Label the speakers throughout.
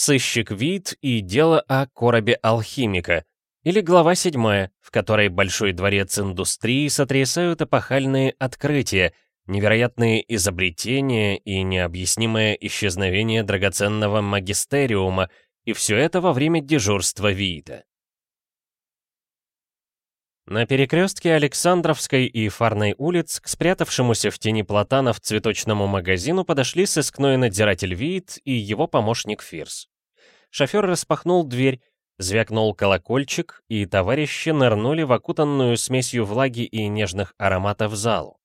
Speaker 1: Сыщик вид и дело о коробе алхимика, или глава 7, в которой Большой дворец индустрии сотрясают эпохальные открытия, невероятные изобретения и необъяснимое исчезновение драгоценного магистериума, и все это во время дежурства Виита. На перекрестке Александровской и Фарной улиц к спрятавшемуся в тени платанов цветочному магазину подошли сыскной надзиратель Виит и его помощник Фирс. Шофер распахнул дверь, звякнул колокольчик, и товарищи нырнули в окутанную смесью влаги и нежных ароматов залу.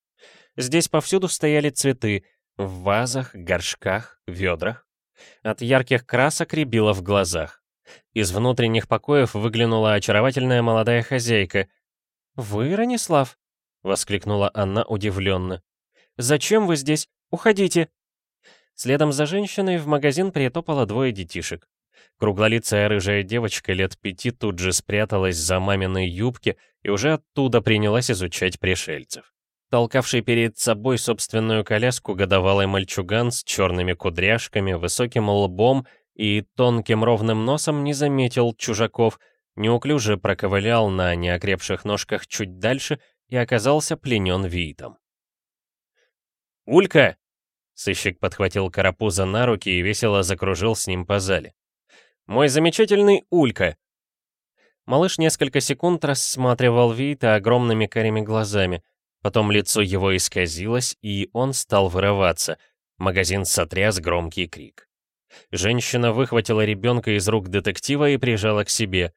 Speaker 1: Здесь повсюду стояли цветы, в вазах, горшках, ведрах. От ярких красок рябило в глазах. Из внутренних покоев выглянула очаровательная молодая хозяйка — «Вы, Ранислав?» — воскликнула Анна удивленно. «Зачем вы здесь? Уходите!» Следом за женщиной в магазин притопало двое детишек. Круглолицая рыжая девочка лет пяти тут же спряталась за маминой юбки и уже оттуда принялась изучать пришельцев. Толкавший перед собой собственную коляску годовалый мальчуган с черными кудряшками, высоким лбом и тонким ровным носом не заметил чужаков — неуклюже проковылял на неокрепших ножках чуть дальше и оказался пленен Виитом. «Улька!» Сыщик подхватил Карапуза на руки и весело закружил с ним по зале. «Мой замечательный Улька!» Малыш несколько секунд рассматривал Виита огромными карими глазами. Потом лицо его исказилось, и он стал вырываться. Магазин сотряс громкий крик. Женщина выхватила ребенка из рук детектива и прижала к себе.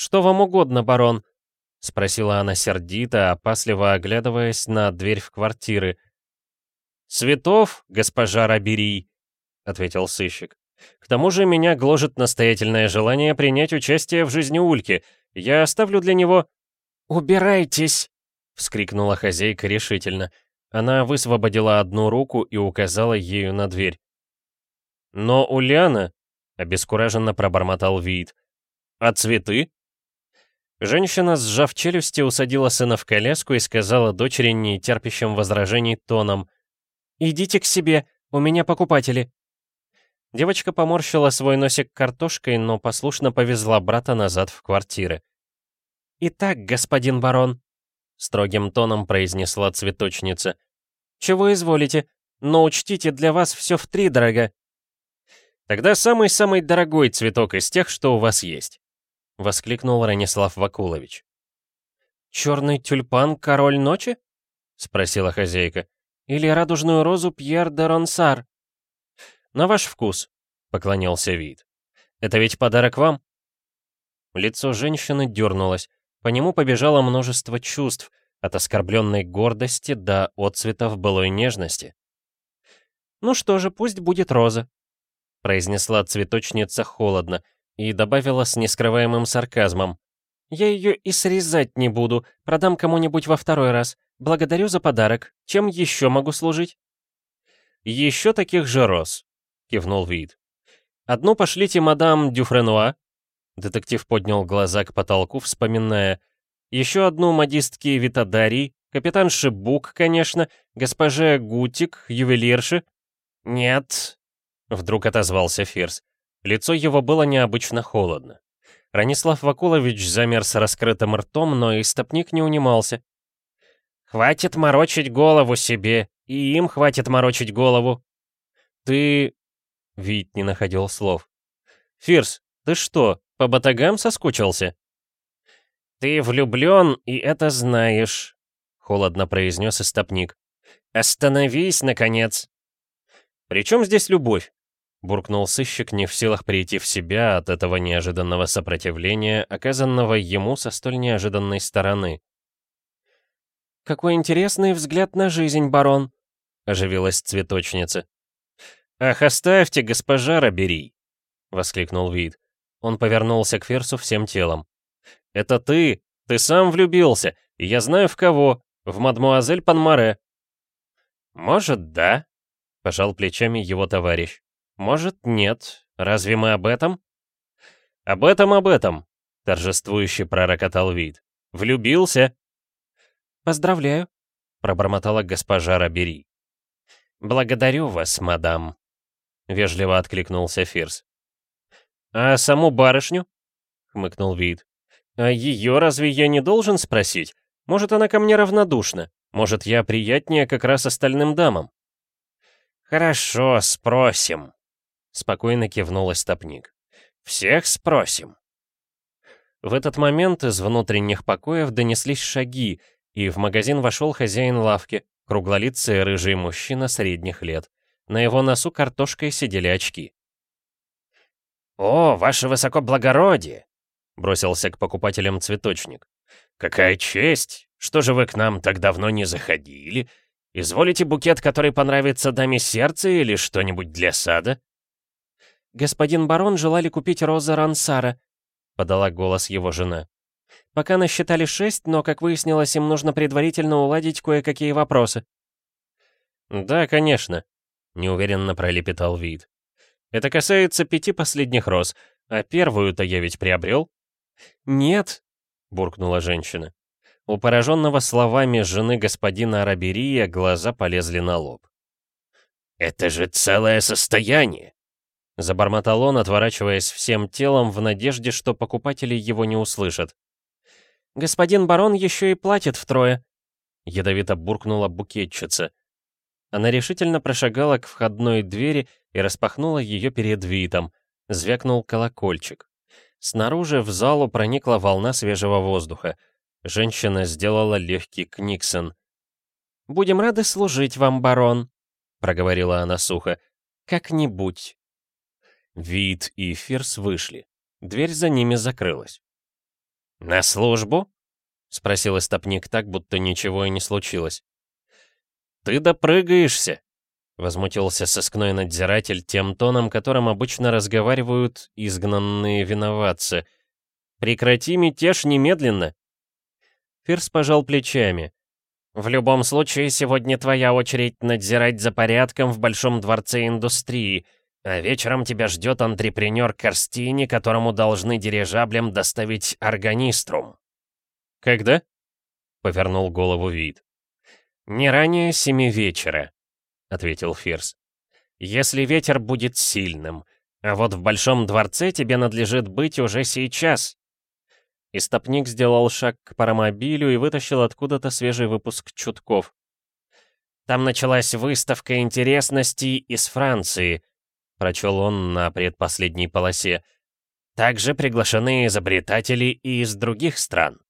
Speaker 1: «Что вам угодно, барон?» — спросила она сердито, опасливо оглядываясь на дверь в квартиры. «Цветов, госпожа Рабери», — ответил сыщик. «К тому же меня гложет настоятельное желание принять участие в жизни Ульки. Я оставлю для него...» «Убирайтесь!» — вскрикнула хозяйка решительно. Она высвободила одну руку и указала ею на дверь. «Но Ульяна...» — обескураженно пробормотал Виит. «А цветы?» Женщина, сжав челюсти, усадила сына в коляску и сказала дочери нетерпящим возражений тоном. «Идите к себе, у меня покупатели». Девочка поморщила свой носик картошкой, но послушно повезла брата назад в квартиры. «Итак, господин барон», — строгим тоном произнесла цветочница, — «чего изволите? Но учтите, для вас все втридорога». «Тогда самый-самый дорогой цветок из тех, что у вас есть». — воскликнул Ранислав Вакулович. «Черный тюльпан — король ночи?» — спросила хозяйка. «Или радужную розу Пьер де Ронсар?» «На ваш вкус», — поклонился вид. «Это ведь подарок вам?» Лицо женщины дернулось, по нему побежало множество чувств, от оскорбленной гордости до отцветов былой нежности. «Ну что же, пусть будет роза», — произнесла цветочница холодно, и добавила с нескрываемым сарказмом. «Я ее и срезать не буду, продам кому-нибудь во второй раз. Благодарю за подарок. Чем еще могу служить?» «Еще таких же роз», — кивнул Вид. «Одну пошлите мадам Дюфренуа». Детектив поднял глаза к потолку, вспоминая. «Еще одну модистки Витадарий, капитан Шибук, конечно, госпоже Гутик, ювелирши». «Нет», — вдруг отозвался Фирс. Лицо его было необычно холодно. Ранислав Вакулович замер с раскрытым ртом, но истопник не унимался. «Хватит морочить голову себе, и им хватит морочить голову». «Ты...» — Вит не находил слов. «Фирс, ты что, по батагам соскучился?» «Ты влюблен, и это знаешь», — холодно произнес истопник. «Остановись, наконец!» «При чем здесь любовь?» Буркнул сыщик, не в силах прийти в себя от этого неожиданного сопротивления, оказанного ему со столь неожиданной стороны. «Какой интересный взгляд на жизнь, барон!» — оживилась цветочница. «Ах, оставьте, госпожа Рабери!» — воскликнул Вид. Он повернулся к Ферсу всем телом. «Это ты! Ты сам влюбился! И я знаю в кого! В мадмуазель Панмаре!» «Может, да?» — пожал плечами его товарищ. Может, нет. Разве мы об этом? Об этом, об этом, торжествующе пророкотал вид. Влюбился? Поздравляю, пробормотала госпожа Рабери. Благодарю вас, мадам, вежливо откликнулся Фирс. А саму барышню?» — хмыкнул Вид. «А ее разве я не должен спросить? Может, она ко мне равнодушна? Может, я приятнее как раз остальным дамам?» «Хорошо, спросим», — спокойно кивнул истопник. «Всех спросим». В этот момент из внутренних покоев донеслись шаги, и в магазин вошел хозяин лавки, круглолицый рыжий мужчина средних лет. На его носу картошкой сидели очки. «О, ваше высокоблагородие!» — бросился к покупателям цветочник. «Какая честь! Что же вы к нам так давно не заходили? Изволите букет, который понравится даме сердца или что-нибудь для сада?»
Speaker 2: «Господин барон желали купить розы Рансара», — подала голос его жена. «Пока насчитали шесть, но, как выяснилось, им нужно предварительно уладить кое-какие вопросы».
Speaker 1: «Да, конечно», — неуверенно пролепетал вид. «Это касается пяти последних роз, а первую-то я ведь приобрел?»
Speaker 2: «Нет», —
Speaker 1: буркнула женщина. У пораженного словами жены господина Араберия глаза полезли на лоб.
Speaker 3: «Это же целое состояние!»
Speaker 1: Забормотал он, отворачиваясь всем телом в надежде, что покупатели его не услышат.
Speaker 2: «Господин барон еще и платит втрое», —
Speaker 1: ядовито буркнула букетчица. Она решительно прошагала к входной двери и распахнула ее перед Витом. Звякнул колокольчик. Снаружи в залу проникла волна свежего воздуха. Женщина сделала легкий книксон.
Speaker 2: «Будем рады служить вам, барон», — проговорила она сухо.
Speaker 1: «Как-нибудь». Вид и Фирс вышли. Дверь за ними закрылась.
Speaker 3: «На службу?»
Speaker 1: — спросил истопник так, будто ничего и не случилось. «Ты допрыгаешься!» — возмутился сыскной надзиратель тем тоном, которым обычно разговаривают изгнанные виноватцы. «Прекрати мятеж немедленно!» Фирс пожал плечами. «В любом случае, сегодня твоя очередь надзирать за порядком в Большом дворце индустрии, а вечером тебя ждет антрепренер Карстини, которому должны дирижаблем доставить органиструм». «Когда?» — повернул голову вид. «Не ранее семи вечера», — ответил Фирс. «Если ветер будет сильным, а вот в Большом дворце тебе надлежит быть уже сейчас, Истопник сделал шаг к паромобилю и вытащил откуда-то свежий выпуск чутков. «Там началась выставка интересностей из Франции», — прочел он на предпоследней полосе. «Также приглашены изобретатели и из других стран».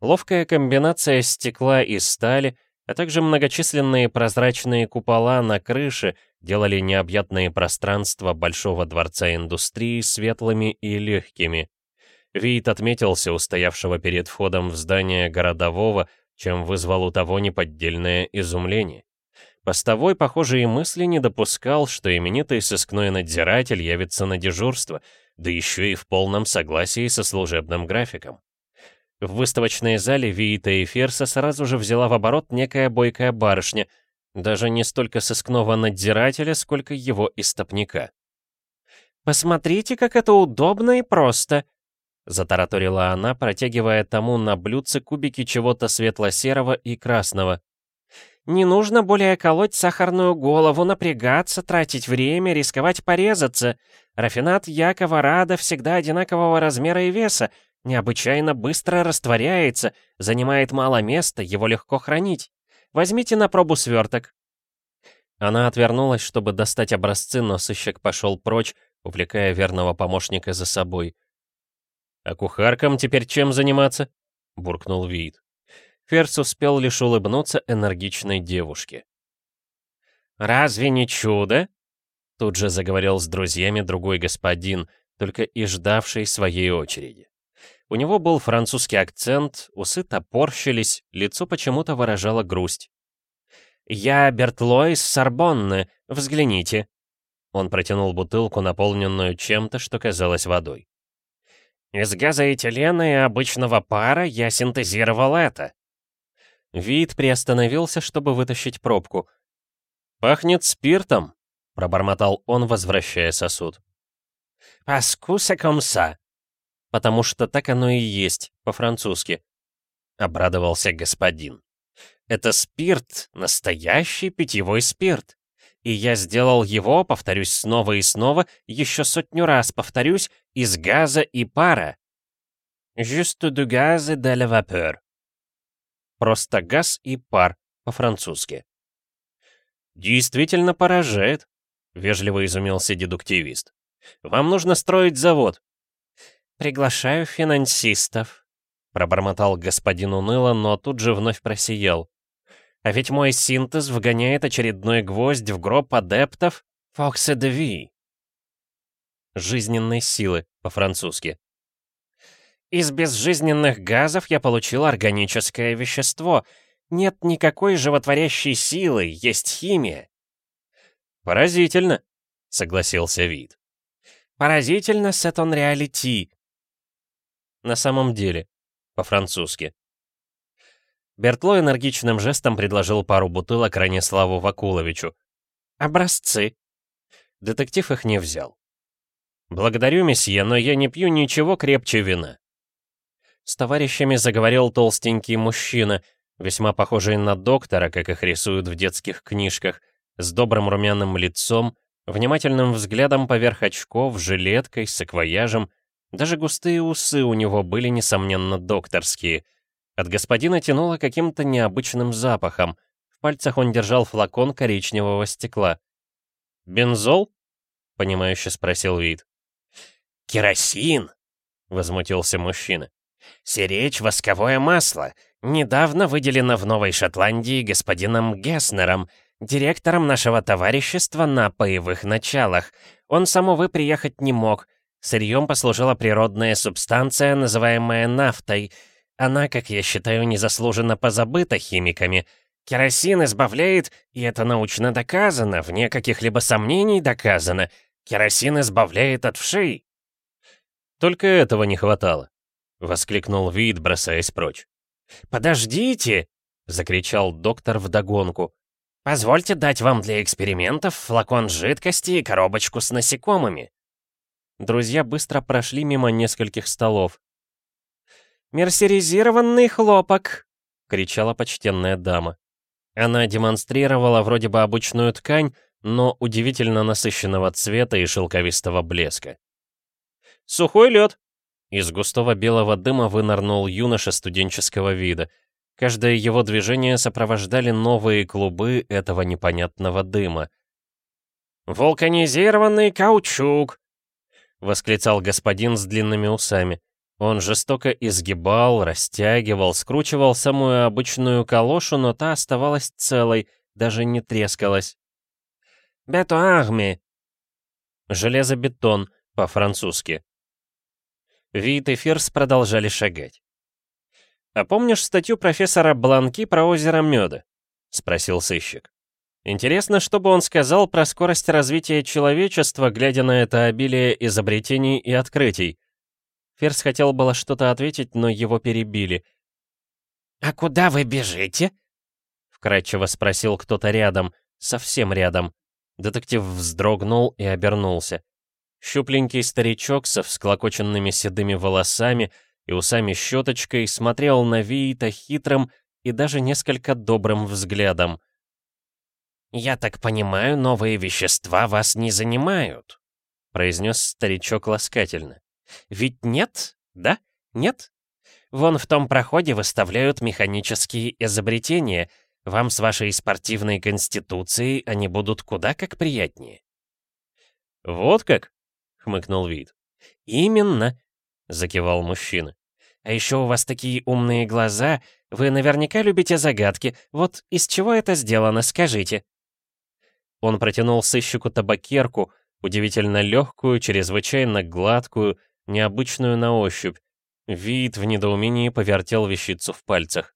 Speaker 1: Ловкая комбинация стекла и стали, а также многочисленные прозрачные купола на крыше делали необъятные пространства Большого дворца индустрии светлыми и легкими. Вид отметился у стоявшего перед входом в здание городового, чем вызвал у того неподдельное изумление. Постовой, похоже, и мысли не допускал, что именитый сыскной надзиратель явится на дежурство, да еще и в полном согласии со служебным графиком. В выставочной зале Виита и Ферса сразу же взяла в оборот некая бойкая барышня — даже не столько сыскного надзирателя, сколько его истопника. «Посмотрите, как это удобно и просто!» Затараторила она, протягивая тому на блюдце кубики чего-то светло-серого и красного. «Не нужно более колоть сахарную голову, напрягаться, тратить время, рисковать порезаться. Рафинат Якова Рада всегда одинакового размера и веса, необычайно быстро растворяется, занимает мало места, его легко хранить. Возьмите на пробу сверток». Она отвернулась, чтобы достать образцы, но сыщик пошел прочь, увлекая верного помощника за собой. «А кухаркам теперь чем заниматься?» — буркнул Вид. Ферс успел лишь улыбнуться энергичной девушке. «Разве не чудо?» Тут же заговорил с друзьями другой господин, только и ждавший своей очереди. У него был французский акцент, усы топорщились, лицо почему-то выражало грусть. «Я Бертло из Сорбонны, взгляните». Он протянул бутылку, наполненную чем-то, что казалось водой. «Из газоэтилена и обычного пара я синтезировал это». Вид приостановился, чтобы вытащить пробку. «Пахнет спиртом», — пробормотал он, возвращая сосуд. «Паскуса комса», потому что так оно и есть, по-французски», — обрадовался господин. «Это спирт, настоящий питьевой спирт.
Speaker 2: И я сделал его, повторюсь снова и снова, еще сотню раз повторюсь, из газа и пара. Juste du gaz et de la. Просто газ и пар, по-французски. «Действительно поражает», — вежливо изумился дедуктивист. «Вам нужно строить завод». «Приглашаю финансистов», — пробормотал господин уныло, но тут же вновь просиял. «А ведь мой синтез вгоняет очередной гвоздь в гроб адептов Фоксе де Ви». «Жизненной силы», по-французски. Из безжизненных газов я получил органическое вещество. Нет никакой животворящей силы, есть химия. Поразительно, согласился Вид. Поразительно, un reality. На самом деле, по-французски. Бертло энергичным жестом предложил пару бутылок Раниславу Вакуловичу. «Образцы». Детектив их не взял. «Благодарю, месье, но я не пью ничего крепче вина». С товарищами заговорил толстенький мужчина, весьма похожий на доктора, как их рисуют в детских книжках, с добрым румяным лицом, внимательным взглядом поверх очков, жилеткой, саквояжем. Даже густые усы у него были, несомненно, докторские. От господина тянуло каким-то необычным запахом. В пальцах он держал флакон коричневого стекла. «Бензол?» — понимающе спросил Вид. «Керосин!» — возмутился мужчина. Сиречь восковое масло. Недавно выделено в Новой Шотландии господином Геснером, директором нашего товарищества на боевых началах. Он сам, увы, приехать не мог. Сырьем послужила природная субстанция, называемая нафтой. Она, как я считаю, незаслуженно позабыта химиками. Керосин избавляет, и это научно доказано, вне каких-либо сомнений доказано. Керосин избавляет от вшей. Только этого не хватало. — воскликнул Вид, бросаясь прочь. «Подождите!» — закричал доктор вдогонку. «Позвольте дать вам для экспериментов флакон жидкости и коробочку с насекомыми». Друзья быстро прошли мимо нескольких столов. «Мерсеризированный хлопок!» — кричала почтенная дама. Она демонстрировала вроде бы обычную ткань, но удивительно насыщенного цвета и шелковистого блеска. «Сухой лед!» Из густого белого дыма вынырнул юноша студенческого вида. Каждое его движение сопровождали новые клубы этого непонятного дыма. «Вулканизированный каучук!» — восклицал господин с длинными усами. Он жестоко изгибал, растягивал, скручивал самую обычную калошу, но та оставалась целой, даже не трескалась. «Бетуарми!» «Железобетон», по-французски. Вит и Фирс продолжали шагать. «А помнишь статью профессора Бланки про озеро Мёда?» — спросил сыщик. «Интересно, что бы он сказал про скорость развития человечества, глядя на это обилие изобретений и открытий?» Ферс хотел было что-то ответить, но его перебили. «А куда вы бежите?» — вкратчиво спросил кто-то рядом, совсем рядом. Детектив вздрогнул и обернулся. Щупленький старичок со всклокоченными седыми волосами и усами-щеточкой смотрел на Виита хитрым и даже несколько добрым взглядом. «Я так понимаю, новые вещества вас не занимают», — произнес старичок ласкательно. «Ведь нет, да? Нет? Вон в том проходе выставляют механические изобретения. Вам с вашей спортивной конституцией они будут куда как приятнее». «Вот как?» Хмыкнул Вид. «Именно!» — закивал мужчина. «А еще у вас такие умные глаза. Вы наверняка любите загадки. Вот из чего это сделано, скажите?» Он протянул сыщику табакерку, удивительно легкую, чрезвычайно гладкую, необычную на ощупь. Вид в недоумении повертел вещицу в пальцах.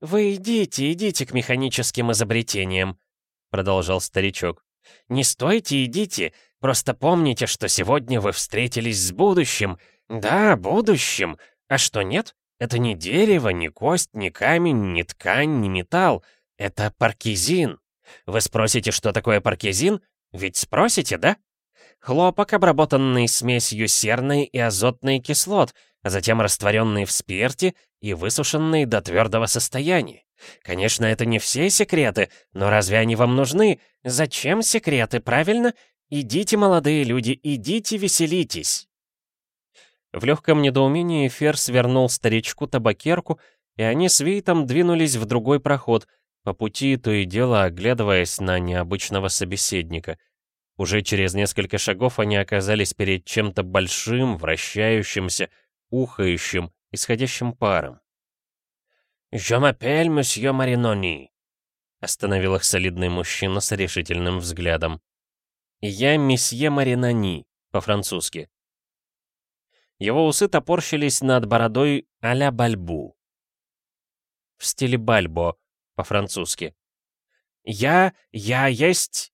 Speaker 2: «Вы идите, идите к механическим изобретениям», — продолжал старичок. «Не стойте, идите. Просто помните, что сегодня вы встретились с будущим. Да, будущим. А что нет? Это не дерево, не кость, не камень, не ткань, не металл. Это паркизин. Вы спросите, что такое паркизин? Ведь спросите, да? Хлопок, обработанный смесью серной и азотной кислот, а затем растворенный в спирте и высушенный до твердого состояния.
Speaker 3: Конечно, это не все секреты, но разве они вам нужны? Зачем секреты, правильно? Идите, молодые люди, идите веселитесь.
Speaker 1: В легком недоумении Фер свернул старичку табакерку, и они с Вейтом двинулись в другой проход, по пути то и дело оглядываясь на необычного собеседника. Уже через несколько шагов они оказались перед чем-то большим, вращающимся, ухающим, исходящим паром.
Speaker 3: «Je m'appelle monsieur Маринони», —
Speaker 1: остановил их солидный мужчина с решительным взглядом. «Я месье Маринони», по-французски. Его усы топорщились над бородой а-ля Бальбу. В стиле Бальбо, по-французски.
Speaker 3: «Я... я есть...»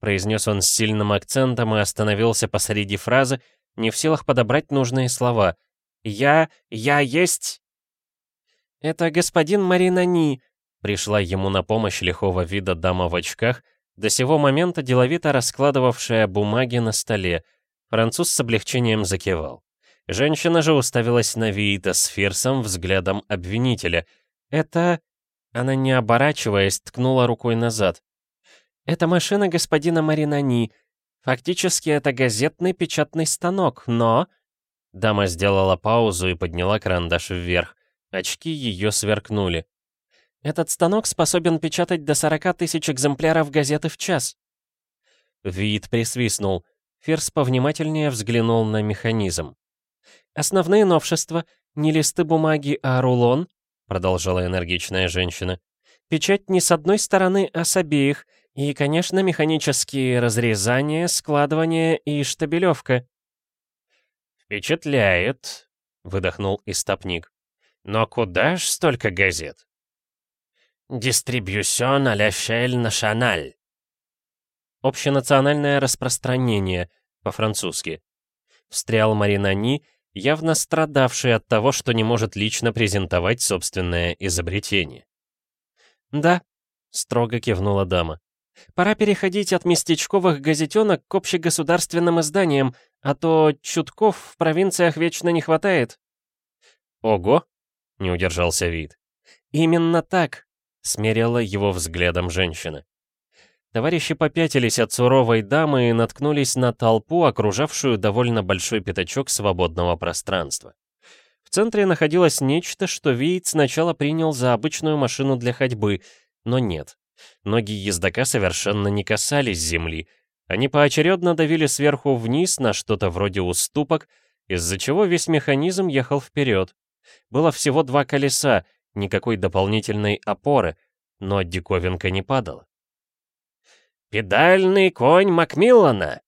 Speaker 1: произнес он с сильным акцентом и остановился посреди фразы, не в силах подобрать нужные слова.
Speaker 3: «Я... я есть...»
Speaker 1: «Это господин Маринани», — пришла ему на помощь лихого вида дама в очках, до сего момента деловито раскладывавшая бумаги на столе. Француз с облегчением закивал. Женщина же уставилась на Виита с Фирсом взглядом обвинителя. «Это...» Она, не оборачиваясь, ткнула рукой назад. «Это машина господина Маринани. Фактически это газетный печатный станок, но...» Дама сделала паузу и подняла карандаш вверх. Очки ее сверкнули. «Этот станок способен печатать до 40 тысяч экземпляров газеты в час». Вид присвистнул. Фирс повнимательнее взглянул на механизм. «Основные новшества — не листы бумаги, а рулон», — продолжала энергичная женщина. «Печать не с одной стороны, а с обеих, и, конечно, механические разрезания, складывание и штабелевка».
Speaker 3: «Впечатляет», — выдохнул истопник. «Но куда ж столько газет?» «Дистрибьюсион а ля шель нашаналь».
Speaker 1: «Общенациональное распространение», по-французски. Встрял Маринани, явно страдавший от того, что не может лично презентовать собственное изобретение. «Да», — строго кивнула дама. Пора переходить от местечковых газетенок к общегосударственным изданиям, а то чутков в провинциях вечно не хватает». «Ого!» — не удержался вид. «Именно так!» — смерила его взглядом женщина. Товарищи попятились от суровой дамы и наткнулись на толпу, окружавшую довольно большой пятачок свободного пространства. В центре находилось нечто, что Вейт сначала принял за обычную машину для ходьбы, но нет. Ноги ездока совершенно не касались земли. Они поочередно давили сверху вниз на что-то вроде уступок, из-за чего весь механизм ехал вперед. Было всего два колеса, никакой дополнительной опоры, но диковинка не падала.
Speaker 3: «Педальный конь Макмиллана!»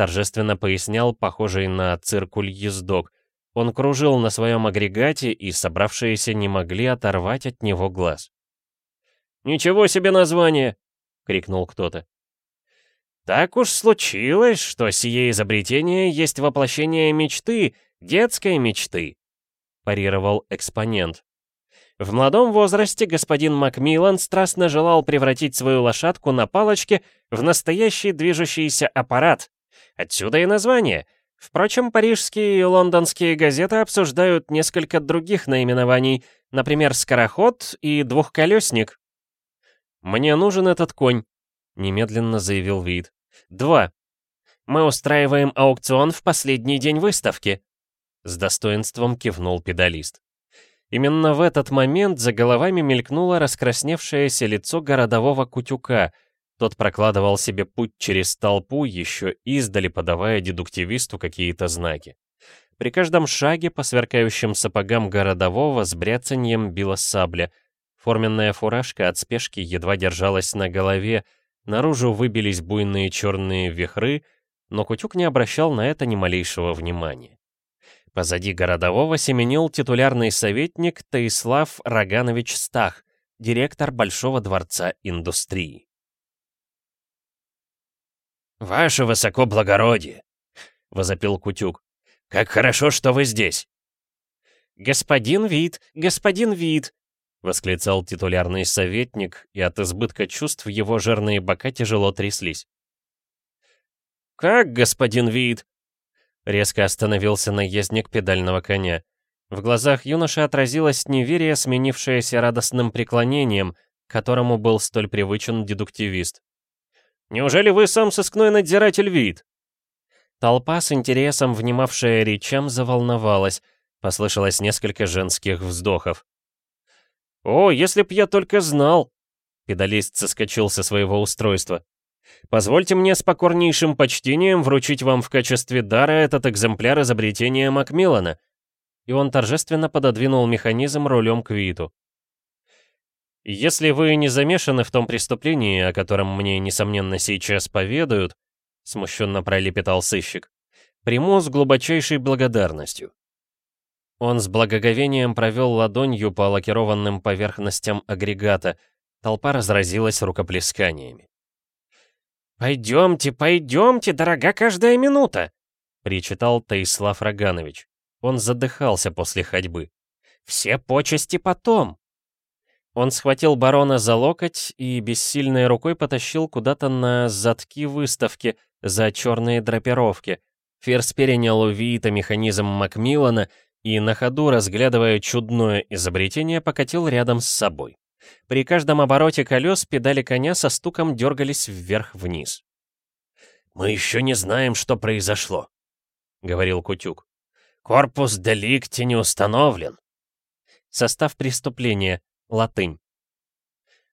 Speaker 1: торжественно пояснял похожий на циркуль ездок. Он кружил на своем агрегате, и собравшиеся не могли оторвать от него глаз.
Speaker 2: «Ничего себе название!» — крикнул кто-то.
Speaker 3: «Так уж случилось, что сие изобретение есть воплощение мечты, детской мечты», — парировал экспонент. В молодом возрасте господин Макмиллан страстно желал превратить свою лошадку на палочке в настоящий движущийся аппарат. Отсюда и название. Впрочем, парижские и лондонские газеты обсуждают несколько других наименований, например, «Скороход» и «Двухколесник».
Speaker 1: «Мне нужен этот конь», — немедленно заявил Вид. «Два.
Speaker 3: Мы устраиваем аукцион в последний день выставки», —
Speaker 1: с достоинством кивнул педалист. Именно в этот момент за головами мелькнуло раскрасневшееся лицо городового Кутюка. Тот прокладывал себе путь через толпу, еще издали подавая дедуктивисту какие-то знаки. При каждом шаге по сверкающим сапогам городового с бряцаньем била сабля — Форменная фуражка от спешки едва держалась на голове, наружу выбились буйные черные вихры, но Кутюк не обращал на это ни малейшего внимания. Позади городового семенил титулярный советник Таислав Роганович Стах, директор Большого дворца индустрии.
Speaker 3: «Ваше высокоблагородие!» — возопил Кутюк. «Как хорошо, что вы здесь!»
Speaker 1: «Господин Вид, господин Вид!» — восклицал титулярный советник, и от избытка чувств его жирные бока тяжело тряслись.
Speaker 2: «Как, господин Вид?»
Speaker 1: Резко остановился наездник педального коня. В глазах юноши отразилось неверие, сменившееся радостным преклонением, которому был столь привычен дедуктивист. «Неужели вы сам сыскной надзиратель вид?» Толпа, с интересом внимавшая речам, заволновалась. Послышалось несколько женских вздохов. «О, если б я только знал!» Педалист соскочил со своего устройства. «Позвольте мне с покорнейшим почтением вручить вам в качестве дара этот экземпляр изобретения Макмиллана и он торжественно пододвинул механизм рулем к Виту. «Если вы не замешаны в том преступлении, о котором мне, несомненно, сейчас поведают», смущенно пролепетал сыщик, «приму с глубочайшей благодарностью». Он с благоговением провел ладонью по лакированным поверхностям агрегата. Толпа разразилась рукоплесканиями. «Пойдемте, пойдемте, дорога каждая минута!» — причитал Таислав Роганович. Он задыхался после ходьбы. «Все почести потом!» Он схватил барона за локоть и бессильной рукой потащил куда-то на задки выставки за черные драпировки. Ферс перенял у Виита механизм Макмиллана и на ходу, разглядывая чудное изобретение, покатил рядом с собой. При каждом обороте колес педали коня со стуком дергались вверх-вниз. «Мы еще не знаем, что произошло», — говорил Кутюк. Корпус деликти не установлен. Состав преступления. Латынь.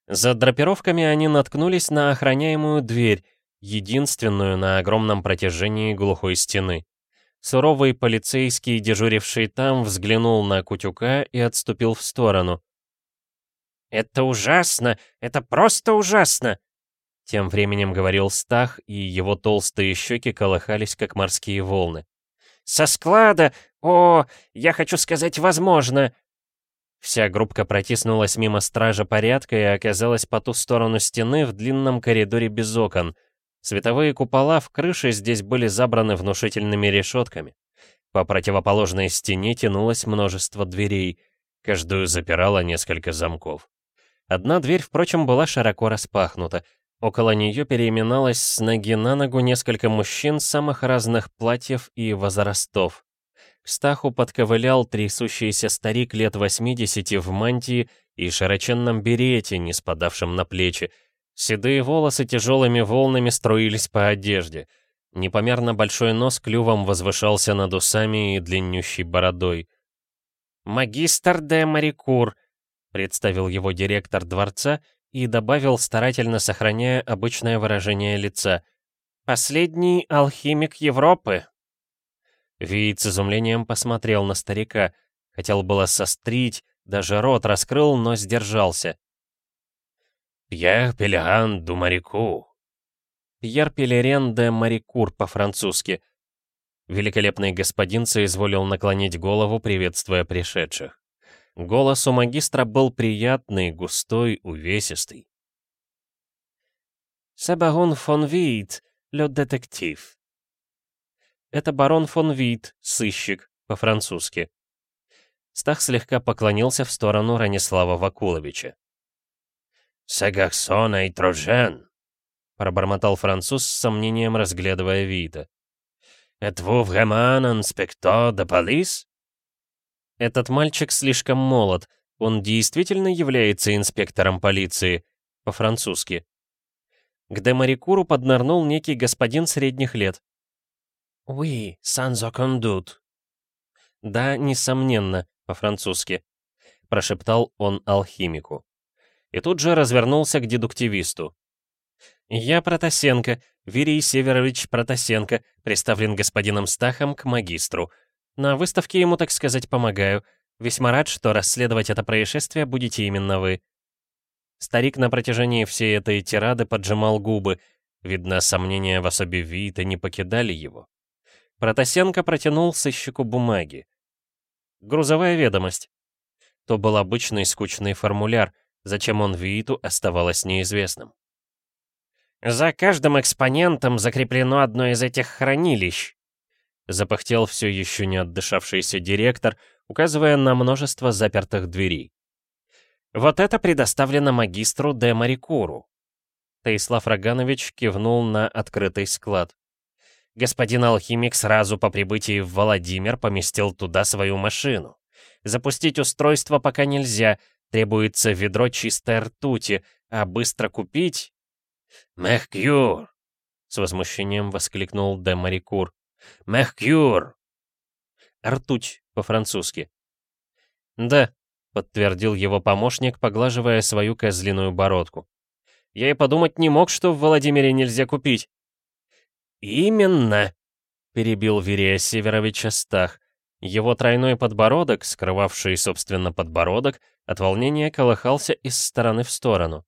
Speaker 1: За драпировками они наткнулись на охраняемую дверь, единственную на огромном протяжении глухой стены. Суровый полицейский, дежуривший там, взглянул на Кутюка и отступил в сторону. «Это ужасно! Это просто ужасно!» Тем временем говорил Стах, и его толстые щеки колыхались, как морские волны. «Со склада! О, я хочу сказать, возможно!» Вся группка протиснулась мимо стража порядка и оказалась по ту сторону стены в длинном коридоре без окон. Световые купола в крыше здесь были забраны внушительными решетками. По противоположной стене тянулось множество дверей. Каждую запирало несколько замков. Одна дверь, впрочем, была широко распахнута. Около нее переименалось с ноги на ногу несколько мужчин самых разных платьев и возрастов. К Стаху подковылял трясущийся старик лет 80 в мантии и широченном берете, не спадавшем на плечи. Седые волосы тяжелыми волнами струились по одежде. Непомерно большой нос клювом возвышался над усами и длиннющей бородой. «Магистр де Марикур», — представил его директор дворца — и добавил, старательно сохраняя обычное выражение лица. «Последний алхимик Европы!» Виит с изумлением посмотрел на старика. Хотел было сострить, даже рот раскрыл, но сдержался. «Пьер Пелеран ду Марику». «Пьер Пелерен де Марикур» по-французски. Великолепный господин соизволил наклонить голову, приветствуя пришедших. Голос у магистра был приятный, густой, увесистый. «C'est барон фон Вит, le детектив». Это барон фон Вит, сыщик, по-французски. Стах слегка поклонился в сторону Ранислава Вакуловича. «Сагарсон и Трожен», — пробормотал француз с сомнением, разглядывая Вита. «Это vraiment инспектор de police?» Этот мальчик слишком молод. Он действительно является инспектором полиции. По-французски. К Демарикуру поднырнул некий господин средних лет. «Oui, sans aucun doute». «Да, несомненно», по-французски. Прошептал он алхимику. И тут же развернулся к дедуктивисту. «Я Протасенко, Вирий Северович Протасенко, представлен господином Стахом к магистру. На выставке ему, так сказать, помогаю. Весьма рад, что расследовать это происшествие будете именно вы». Старик на протяжении всей этой тирады поджимал губы. Видно, сомнения в особе Виита не покидали его. Протасенко протянул сыщику бумаги. Грузовая ведомость. То был обычный скучный формуляр, зачем он Вииту оставалось неизвестным. «За каждым экспонентом закреплено одно из этих хранилищ», Запахтел все еще не отдышавшийся директор, указывая на множество запертых дверей. «Вот это предоставлено магистру де Марикуру». Таислав Роганович кивнул на открытый склад. Господин алхимик сразу по прибытии в Владимир поместил туда свою машину.
Speaker 3: Запустить устройство пока нельзя, требуется ведро чистой ртути, а быстро купить...
Speaker 2: «Мехкюр!» — с возмущением воскликнул де Марикур. «Мехкюр!»
Speaker 3: «Ртуть» по-французски. «Да», — подтвердил его помощник, поглаживая свою козлиную бородку. «Я и подумать не мог, что в Владимире нельзя купить».
Speaker 2: «Именно!»
Speaker 3: — перебил Верия Северович Астах. Его тройной подбородок, скрывавший, собственно, подбородок, от волнения колыхался из стороны в сторону.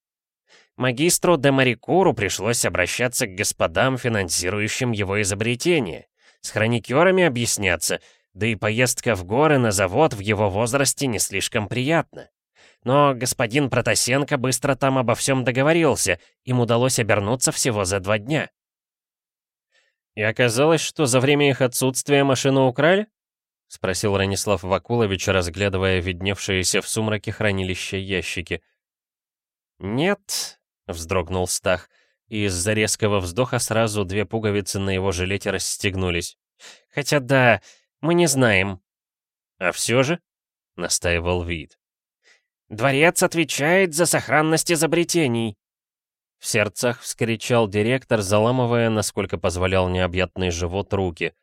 Speaker 2: Магистру де Марикуру пришлось обращаться к господам, финансирующим его изобретение. С хроникерами объясняться, да и поездка в горы на завод в его возрасте не слишком приятна. Но господин Протасенко быстро там обо всем договорился, им удалось обернуться всего за два дня.
Speaker 3: «И оказалось, что за время их отсутствия машину украли?» — спросил Ранислав Вакулович, разглядывая видневшиеся в сумраке хранилища ящики.
Speaker 2: «Нет», Вздрогнул Стах, из-за резкого вздоха сразу две пуговицы на его жилете расстегнулись. «Хотя да, мы не знаем».
Speaker 3: «А все же?» — настаивал Вид.
Speaker 2: «Дворец отвечает за сохранность изобретений».
Speaker 3: В сердцах вскричал директор, заламывая, насколько позволял необъятный живот, руки.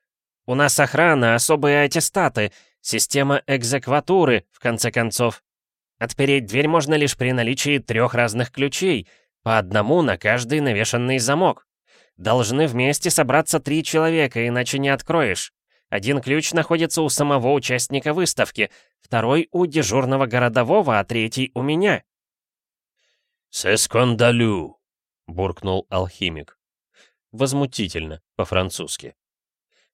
Speaker 2: «У нас охрана, особые аттестаты, система экзекватуры, в конце концов. Отпереть дверь можно лишь при наличии трех разных ключей — по одному на каждый навешанный замок. Должны вместе собраться три человека, иначе не откроешь. Один ключ находится у самого участника выставки, второй у дежурного городового, а третий у меня.
Speaker 1: «Сескондалю», — буркнул алхимик.
Speaker 3: Возмутительно, по-французски.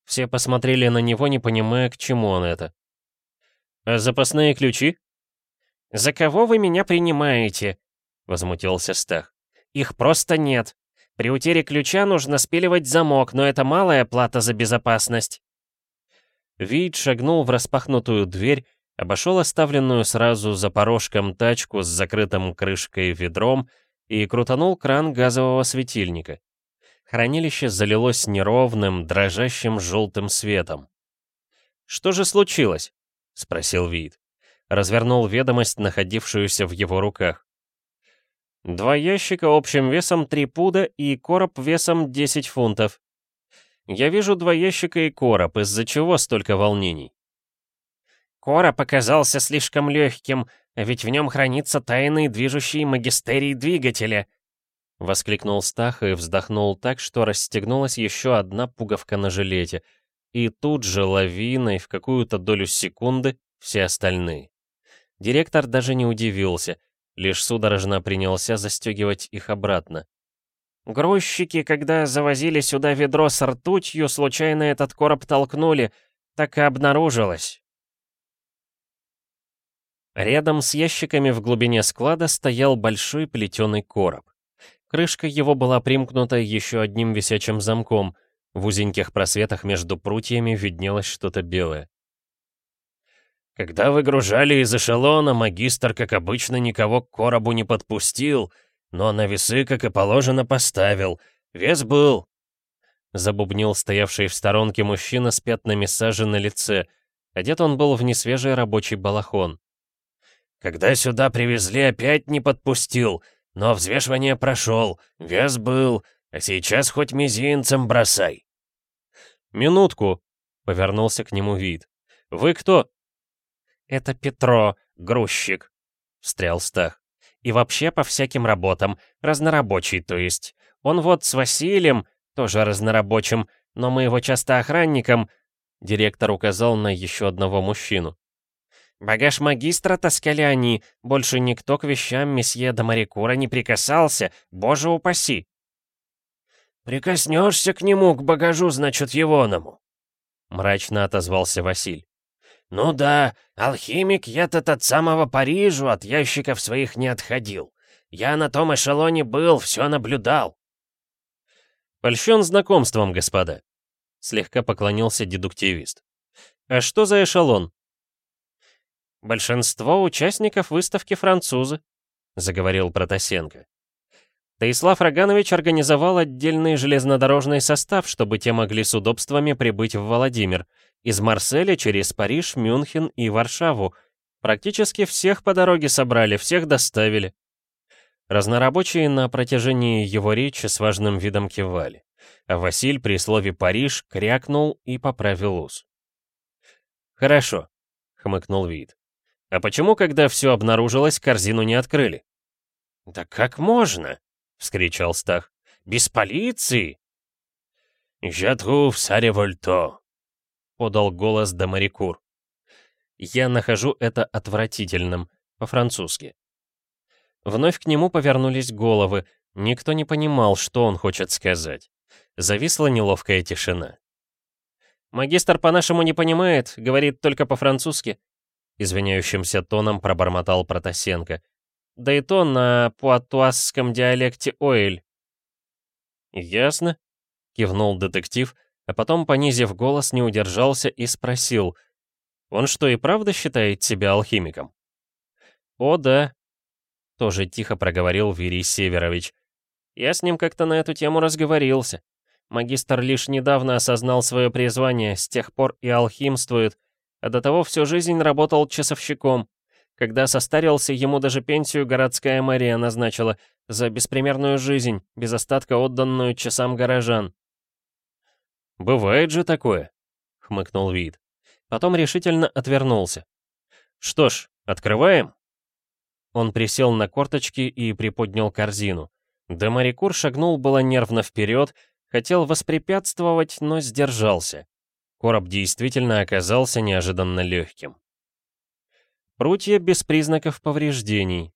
Speaker 3: Все посмотрели на него, не понимая, к чему он это. «А запасные ключи?»
Speaker 2: «За кого вы меня принимаете?» — возмутился Стах. Их просто нет. При утере ключа нужно спиливать замок, но это малая плата за безопасность.
Speaker 3: Вид шагнул в распахнутую дверь, обошел оставленную сразу за порожком тачку с закрытым крышкой ведром и крутанул кран газового светильника. Хранилище залилось неровным, дрожащим желтым светом. «Что же случилось?» — спросил Вид. Развернул ведомость, находившуюся в его руках. Два ящика общим весом 3 пуда и короб весом 10 фунтов. Я вижу два ящика и короб, из-за чего столько волнений.
Speaker 2: Короб оказался слишком легким, ведь в нем хранится тайный движущий магистерий двигателя.
Speaker 3: Воскликнул Стах и вздохнул так, что расстегнулась еще одна пуговка на жилете, и тут же лавиной в какую-то долю секунды все остальные. Директор даже не удивился — Лишь судорожно принялся застегивать их обратно.
Speaker 2: «Грузчики, когда завозили сюда ведро с ртутью, случайно этот короб толкнули. Так и обнаружилось».
Speaker 3: Рядом с ящиками в глубине склада стоял большой плетеный короб. Крышка его была примкнута еще одним висячим замком. В узеньких просветах между прутьями виднелось что-то белое.
Speaker 1: Когда выгружали из эшелона, магистр, как обычно, никого к коробу не подпустил, но на весы, как и положено, поставил. Вес был.
Speaker 3: Забубнил стоявший в сторонке мужчина с пятнами сажи на лице. Одет он был в несвежий рабочий балахон.
Speaker 1: Когда сюда привезли, опять не подпустил, но взвешивание прошел, вес был, а сейчас хоть мизинцем бросай.
Speaker 3: «Минутку», — повернулся к нему вид. «Вы кто?»
Speaker 2: «Это Петро, грузчик», — встрял Стах. «И вообще по всяким работам, разнорабочий, то есть. Он вот с Василием, тоже разнорабочим, но мы его часто охранником...» Директор указал на еще одного мужчину. «Багаж магистра таскали они, больше никто к вещам месье Дамарикура не прикасался, боже упаси!»
Speaker 1: «Прикоснешься к нему, к багажу, значит, егоному», —
Speaker 3: мрачно отозвался Василь.
Speaker 1: «Ну да, алхимик я-то от самого Парижа от ящиков своих не отходил. Я на том эшелоне был, все наблюдал».
Speaker 3: «Польщен знакомством, господа», — слегка поклонился дедуктивист. «А что за эшелон?»
Speaker 2: «Большинство участников выставки французы», — заговорил Протасенко. Таислав Роганович организовал отдельный железнодорожный состав, чтобы те могли с удобствами прибыть в Владимир, из Марселя через Париж, Мюнхен и Варшаву,
Speaker 1: Практически всех по дороге собрали, всех доставили. Разнорабочие на протяжении его речи с важным видом кивали, а Василь при слове «Париж» крякнул и поправил ус. «Хорошо», — хмыкнул Вид. «А почему, когда все обнаружилось, корзину не открыли?» «Да как можно?» — вскричал Стах. «Без полиции?»
Speaker 3: «Je trouve ça révoltant», —
Speaker 1: подал голос Дамарикур. «Я нахожу это отвратительным, по-французски». Вновь к нему повернулись головы, никто не понимал, что он хочет сказать. Зависла неловкая тишина. «Магистр по-нашему не понимает, говорит только по-французски», извиняющимся тоном пробормотал Протасенко. «Да и то на пуатуасском диалекте Оэль». «Ясно», — кивнул детектив, а потом, понизив голос, не удержался и спросил. «Он что, и правда считает себя алхимиком?» «О, да», — тоже тихо проговорил Вирий Северович. «Я с ним как-то на эту тему разговорился. Магистр лишь недавно осознал свое призвание, с тех пор и алхимствует, а до того всю жизнь работал часовщиком. Когда состарился, ему даже пенсию городская мэрия назначила за беспримерную жизнь, без остатка отданную часам горожан. «Бывает же такое», — хмыкнул Вид. Потом решительно отвернулся. «Что ж, открываем?» Он присел на корточки и приподнял корзину. Демарикур шагнул было нервно вперед, Хотел воспрепятствовать, но сдержался. Короб действительно оказался неожиданно легким. Прутья без признаков повреждений.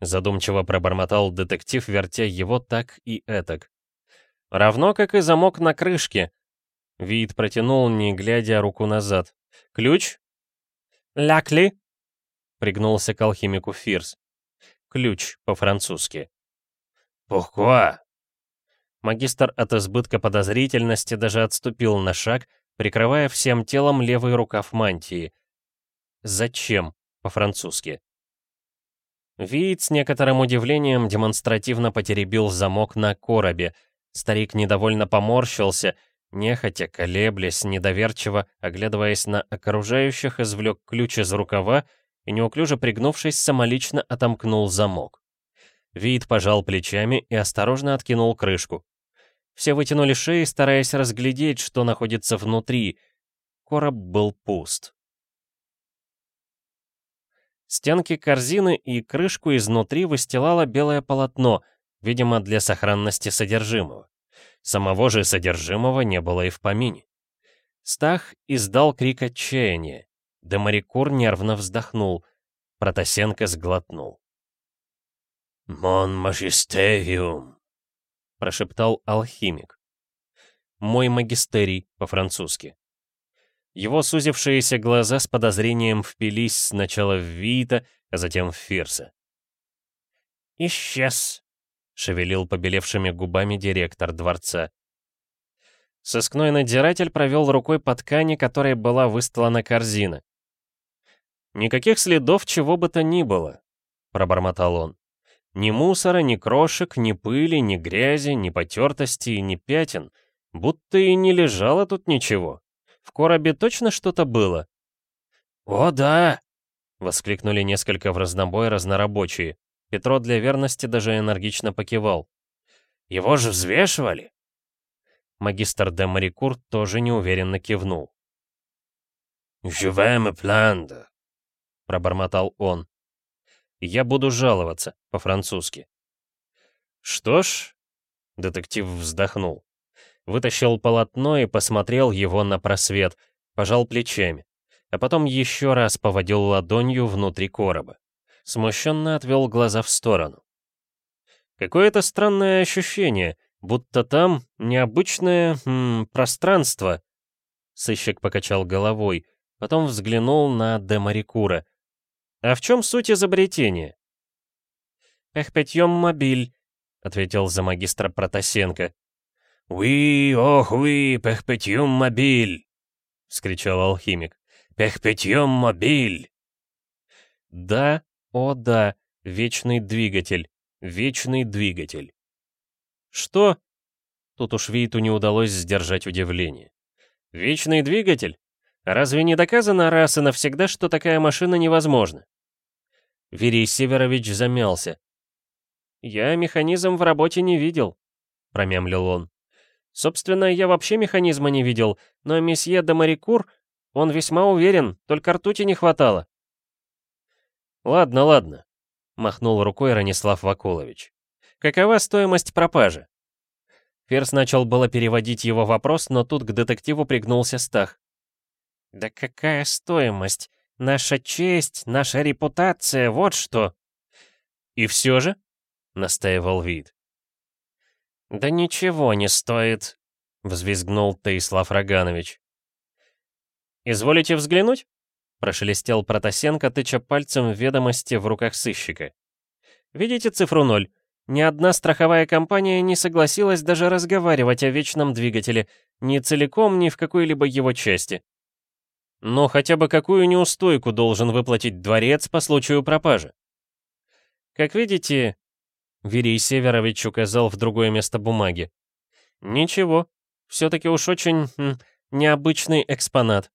Speaker 1: Задумчиво пробормотал детектив, вертя его так и этак. Равно как и замок на крышке. Вид протянул, не глядя руку назад. «Ключ?» «Лякли?» — пригнулся к алхимику Фирс. «Ключ по-французски».
Speaker 3: «Pourquoi?»
Speaker 1: Магистр от избытка подозрительности даже отступил на шаг, прикрывая всем телом левый рукав мантии. «Зачем?» По-французски. Виит с некоторым удивлением демонстративно потеребил замок на коробе. Старик недовольно поморщился, нехотя, колеблясь, недоверчиво, оглядываясь на окружающих, извлек ключ из рукава и, неуклюже пригнувшись, самолично отомкнул замок. Вид пожал плечами и осторожно откинул крышку. Все вытянули шеи, стараясь разглядеть, что находится внутри. Короб был пуст. Стенки корзины и крышку изнутри выстилало белое полотно, видимо, для сохранности содержимого. Самого же содержимого не было и в помине. Стах издал крик отчаяния. Демарикур нервно вздохнул. Протасенко сглотнул.
Speaker 3: «Мон магистериум», — прошептал алхимик.
Speaker 1: «Мой магистерий» по-французски. Его сузившиеся глаза с подозрением впились сначала в Вита, а затем в Фирса.
Speaker 2: «Исчез», — шевелил побелевшими губами директор дворца.
Speaker 1: Сыскной надзиратель провел рукой по ткани, которой была выстлана корзина. «Никаких следов чего бы то ни было», — пробормотал он. Ни мусора, ни крошек, ни пыли, ни грязи, ни потертости, ни пятен. Будто и не лежало тут ничего. В коробе точно что-то было?
Speaker 2: «О, да!»
Speaker 1: — воскликнули несколько в разнобой разнорабочие. Петро для верности даже энергично покивал.
Speaker 2: «Его же взвешивали!»
Speaker 1: Магистр де Марикур тоже неуверенно кивнул.
Speaker 3: «Je vais me plaindre», —
Speaker 1: пробормотал он. Я буду жаловаться, по-французски. Что ж, детектив вздохнул. Вытащил полотно и посмотрел его на просвет, пожал плечами, а потом еще раз поводил ладонью внутри короба. Смущенно отвел глаза в сторону. Какое-то странное ощущение, будто там необычное м -м, пространство. Сыщик покачал головой, потом взглянул на Демарикура — «А в чем суть изобретения?»
Speaker 2: «Эхпетьем мобиль», — ответил за магистра Протасенко.
Speaker 3: «Oui, ох, oui, перпетьем мобиль», — вскричал алхимик. «Перпетьем мобиль».
Speaker 1: «Да, о да, вечный двигатель, вечный двигатель». «Что?» Тут уж Вейту не удалось сдержать удивление. «Вечный двигатель? Разве не доказано раз и навсегда, что такая машина невозможна?»
Speaker 2: Вирий Северович замялся. «Я механизм в работе не видел», — промямлил он. «Собственно, я вообще механизма не видел, но месье де Марикур, он весьма уверен, только ртути не хватало». «Ладно, ладно», — махнул рукой Ранислав Вакулович. «Какова стоимость пропажи?» Ферс начал было переводить его вопрос, но тут к детективу пригнулся Стах. «Да какая стоимость? Наша честь, наша репутация, вот что!» «И все же?» — настаивал вид. «Да ничего не стоит», — взвизгнул Таислав Роганович. «Изволите взглянуть?» — прошелестел Протасенко, тыча пальцем в ведомости в руках сыщика. «Видите цифру ноль? Ни одна страховая компания не согласилась даже разговаривать о вечном двигателе, ни целиком, ни в какой-либо его части. Но хотя бы какую неустойку должен выплатить дворец по случаю пропажи? Как видите, Вирий Северович указал в другое место бумаги. Ничего, все-таки уж очень м, необычный экспонат.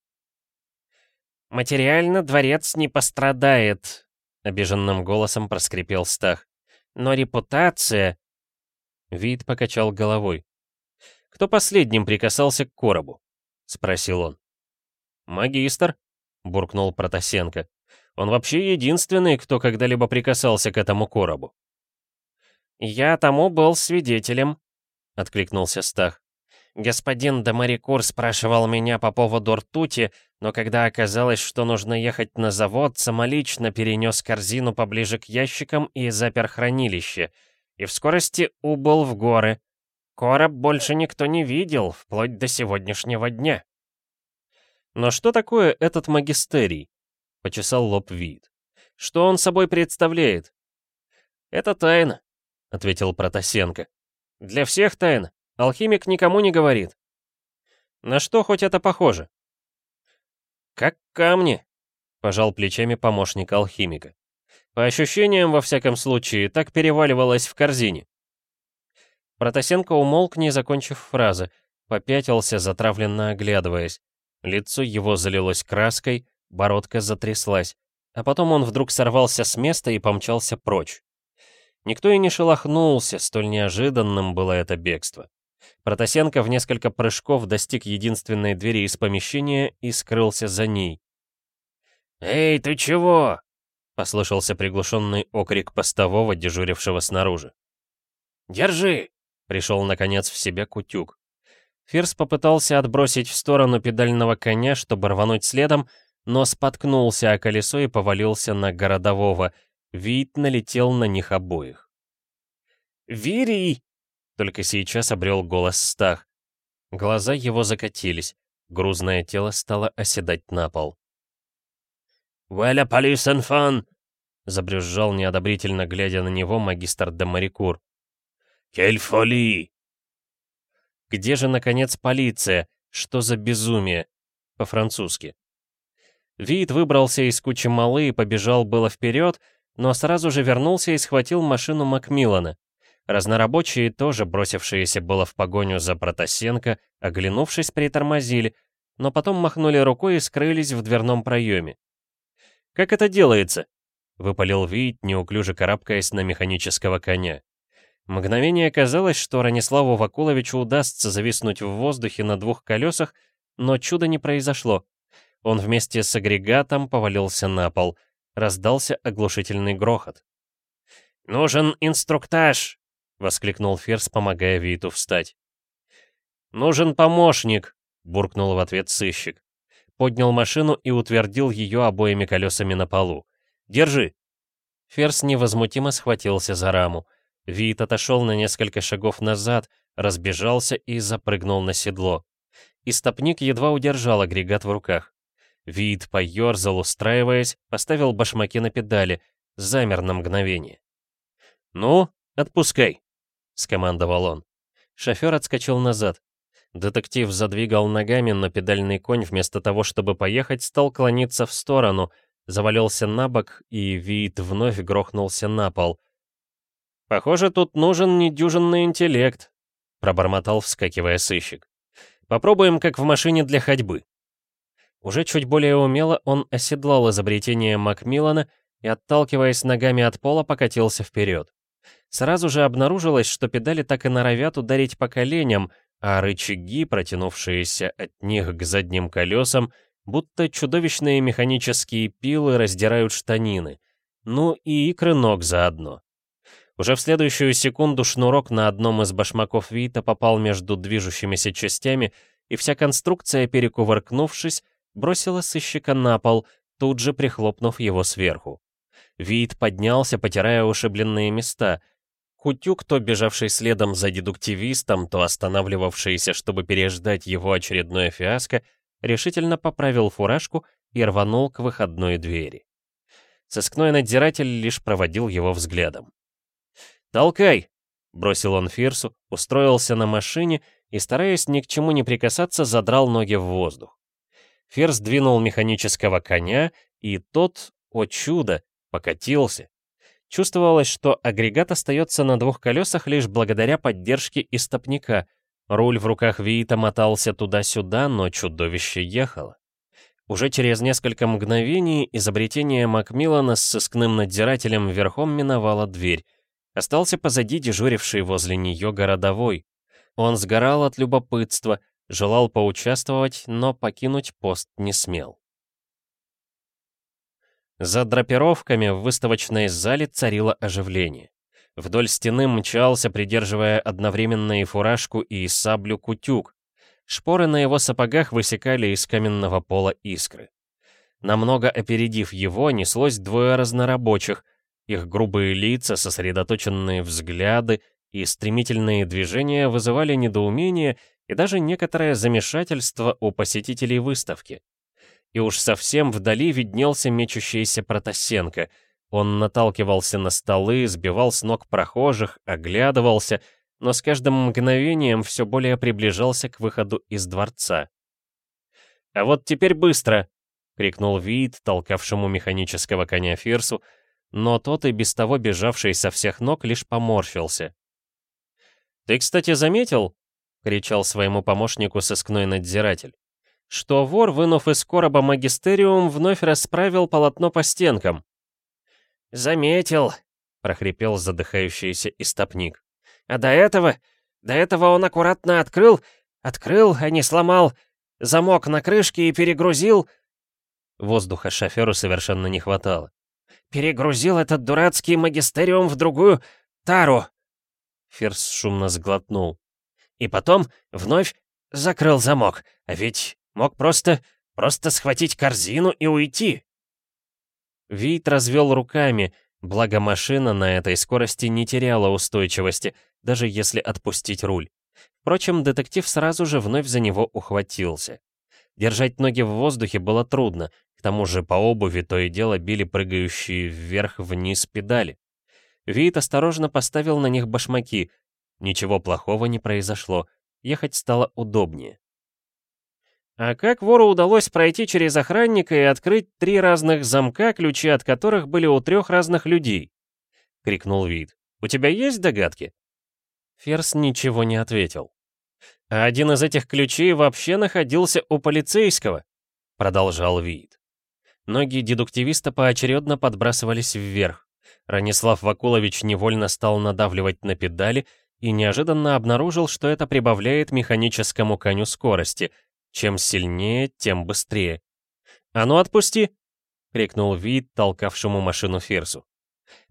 Speaker 2: «Материально дворец не пострадает», — обиженным голосом проскрипел Стах. «Но репутация...» Вид покачал головой. «Кто последним прикасался к коробу?» — спросил он. «Магистр», — буркнул Протасенко. «Он вообще единственный, кто когда-либо прикасался к этому коробу». «Я тому был свидетелем», — откликнулся Стах. «Господин Домарикур спрашивал меня по поводу ртути, но когда оказалось, что нужно ехать на завод, самолично перенес корзину поближе к ящикам и запер хранилище, и в скорости убыл в горы. Короб больше никто не видел, вплоть до сегодняшнего дня». «Но что такое этот магистерий?» — почесал лоб вид. «Что он собой представляет?» «Это тайна», — ответил Протасенко. «Для всех тайна. Алхимик никому не говорит. На что хоть это похоже? Как камни, пожал плечами помощник алхимика. По ощущениям, во всяком случае, так переваливалось в корзине. Протасенко умолк, не закончив фразы, попятился, затравленно оглядываясь. Лицо его залилось краской, бородка затряслась, а потом он вдруг сорвался с места и помчался прочь. Никто и не шелохнулся, столь неожиданным было это бегство. Протасенко в несколько прыжков достиг единственной двери из помещения и скрылся за ней. «Эй, ты чего?» — послышался приглушенный окрик постового, дежурившего снаружи. «Держи!» — пришел, наконец, в себя Кутюк. Фирс попытался отбросить в сторону педального коня, чтобы рвануть следом, но споткнулся о колесо и повалился на городового. Вид налетел на них обоих. «Вирий!» Только сейчас обрел голос Стах. Глаза его закатились, грузное тело стало оседать на пол. «Вуэля полис энфан!» — забрюзжал неодобрительно, глядя на него магистр де Марикур. «Кель фоли!» «Где же, наконец, полиция? Что за безумие?» По-французски. Вид выбрался из кучи малы и побежал было вперед, но сразу же вернулся и схватил машину Макмиллана. Разнорабочие, тоже бросившиеся было в погоню за Протасенко, оглянувшись, притормозили, но потом махнули рукой и скрылись в дверном проеме. «Как это делается?» — выпалил Вит, неуклюже карабкаясь на механического коня. Мгновение казалось, что Раниславу Вакуловичу удастся зависнуть в воздухе на двух колесах, но чуда не произошло. Он вместе с агрегатом повалился на пол. Раздался оглушительный грохот. «Нужен инструктаж!» воскликнул Ферс, помогая Виту встать. «Нужен помощник!» — буркнул в ответ сыщик. Поднял машину и утвердил ее обоими колесами на полу. «Держи!» Ферс невозмутимо схватился за раму. Вит отошел на несколько шагов назад, разбежался и запрыгнул на седло. Истопник едва удержал агрегат в руках. Вид поерзал, устраиваясь, поставил башмаки на педали, замер на мгновение. «Ну, отпускай!» — скомандовал он. Шофер отскочил назад. Детектив задвигал ногами, но педальный конь вместо того, чтобы поехать, стал клониться в сторону, завалился на бок, и вид вновь грохнулся на пол. «Похоже, тут нужен недюжинный интеллект», — пробормотал, вскакивая сыщик. «Попробуем, как в машине для ходьбы». Уже чуть более умело он оседлал изобретение Макмиллана
Speaker 1: и, отталкиваясь ногами от пола, покатился вперед. Сразу же обнаружилось, что педали так и норовят ударить по коленям, а рычаги, протянувшиеся от них к задним колесам, будто чудовищные механические пилы раздирают штанины. Ну и икры ног заодно. Уже в следующую секунду шнурок на одном из башмаков Вита попал между движущимися частями, и вся конструкция, перекувыркнувшись, бросила сыщика на пол, тут же прихлопнув его сверху. Вит поднялся, потирая ушибленные места. Кутюк, то бежавший следом за дедуктивистом, то останавливавшийся, чтобы переждать его очередное фиаско, решительно поправил фуражку и рванул к выходной двери. Сыскной надзиратель лишь проводил его взглядом. «Толкай!» — бросил он Фирсу, устроился на машине и, стараясь ни к чему не прикасаться, задрал ноги в воздух. Фирс двинул механического коня, и тот, о чудо, покатился. Чувствовалось, что агрегат остается на двух колесах лишь благодаря поддержке истопника. Руль в руках Виита мотался туда-сюда, но чудовище ехало. Уже через несколько мгновений изобретение Макмиллана с сыскным надзирателем верхом миновало дверь. Остался позади дежуривший возле нее городовой. Он сгорал от любопытства, желал поучаствовать, но покинуть пост не смел. За драпировками в выставочной зале царило оживление. Вдоль стены мчался, придерживая одновременно и фуражку, и саблю кутюк. Шпоры на его сапогах высекали из каменного пола искры. Намного опередив его, неслось двое разнорабочих. Их грубые лица, сосредоточенные взгляды и стремительные движения вызывали недоумение и даже некоторое замешательство у посетителей выставки и уж совсем вдали виднелся мечущийся Протасенко. Он наталкивался на столы, сбивал с ног прохожих, оглядывался, но с каждым мгновением все более приближался к выходу из дворца. «А вот теперь быстро!» — крикнул Вид, толкавшему механического коня Фирсу, но тот и без того бежавший со всех ног лишь поморщился. «Ты, кстати, заметил?» — кричал своему помощнику сыскной надзиратель что вор, вынув из короба магистериум, вновь расправил полотно по стенкам. «Заметил», — прохрипел задыхающийся истопник. «А до этого... До этого он аккуратно открыл... Открыл, а не сломал. Замок на крышке и перегрузил...» Воздуха шоферу совершенно не хватало. «Перегрузил этот дурацкий магистериум в другую тару!» Ферс шумно сглотнул. «И потом вновь закрыл замок. А ведь Мог просто... просто схватить корзину и уйти. Вит развел руками, благо машина на этой скорости не теряла устойчивости, даже если отпустить руль. Впрочем, детектив сразу же вновь за него ухватился. Держать ноги в воздухе было трудно, к тому же по обуви то и дело били прыгающие вверх-вниз педали. Вит осторожно поставил на них башмаки. Ничего плохого не произошло, ехать стало удобнее. А как вору удалось пройти через охранника и открыть три разных замка, ключи от которых были у трех разных людей? — крикнул Вид. «У тебя есть догадки?» Ферс ничего не ответил. «А один из этих ключей вообще находился у полицейского», — продолжал Вид. Ноги дедуктивиста поочередно подбрасывались вверх. Ранислав Вакулович невольно стал надавливать на педали и неожиданно обнаружил, что это прибавляет механическому коню скорости — чем сильнее, тем быстрее. «А ну отпусти!» — крикнул Вид, толкавшему машину Фирсу.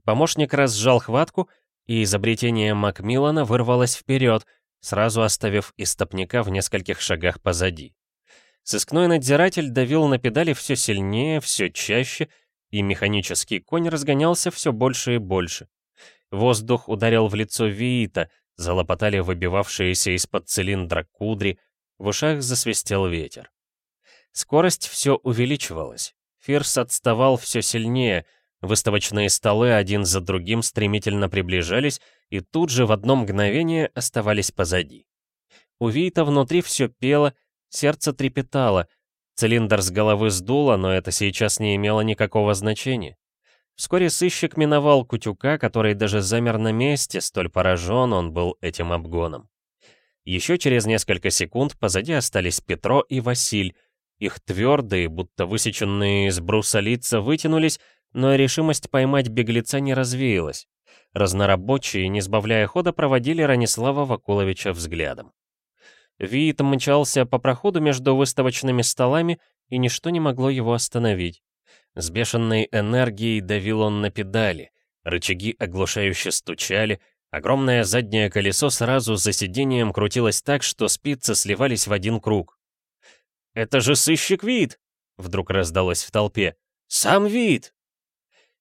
Speaker 1: Помощник разжал хватку, и изобретение Макмиллана вырвалось вперед, сразу оставив истопника в нескольких шагах позади. Сыскной надзиратель давил на педали все сильнее, все чаще, и механический конь разгонялся все больше и больше. Воздух ударил в лицо Виита, залопотали выбивавшиеся из-под цилиндра кудри, в ушах засвистел ветер. Скорость все увеличивалась. Фирс отставал все сильнее, выставочные столы один за другим стремительно приближались и тут же в одно мгновение оставались позади. У Вита внутри все пело, сердце трепетало, цилиндр с головы сдуло, но это сейчас не имело никакого значения. Вскоре сыщик миновал Кутюка, который даже замер на месте, столь поражен он был этим обгоном. Еще через несколько секунд позади остались Петро и Василь. Их твердые, будто высеченные из бруса лица вытянулись, но решимость поймать беглеца не развеялась. Разнорабочие, не сбавляя хода, проводили Ранислава Вакуловича взглядом. Виит мчался по проходу между выставочными столами, и ничто не могло его остановить. С бешеной энергией давил он на педали, рычаги оглушающе стучали, огромное заднее колесо сразу за сиденьем крутилось так, что спицы сливались в один круг. «Это же сыщик вид!» — вдруг раздалось в толпе. «Сам вид!»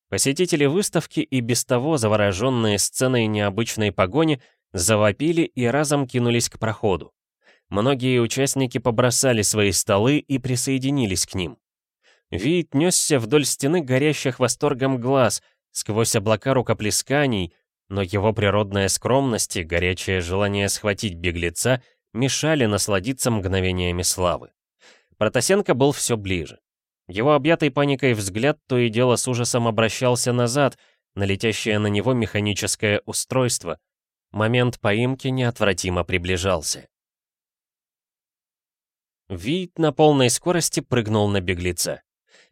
Speaker 1: Посетители выставки и без того завороженные сценой необычной погони завопили и разом кинулись к проходу. Многие участники побросали свои столы и присоединились к ним. Вид несся вдоль стены горящих восторгом глаз, сквозь облака рукоплесканий, но его природная скромность и горячее желание схватить беглеца мешали насладиться мгновениями славы. Протасенко был все ближе. Его объятый паникой взгляд то и дело с ужасом обращался назад, на на него механическое устройство. Момент поимки неотвратимо приближался. Вид на полной скорости прыгнул на беглеца.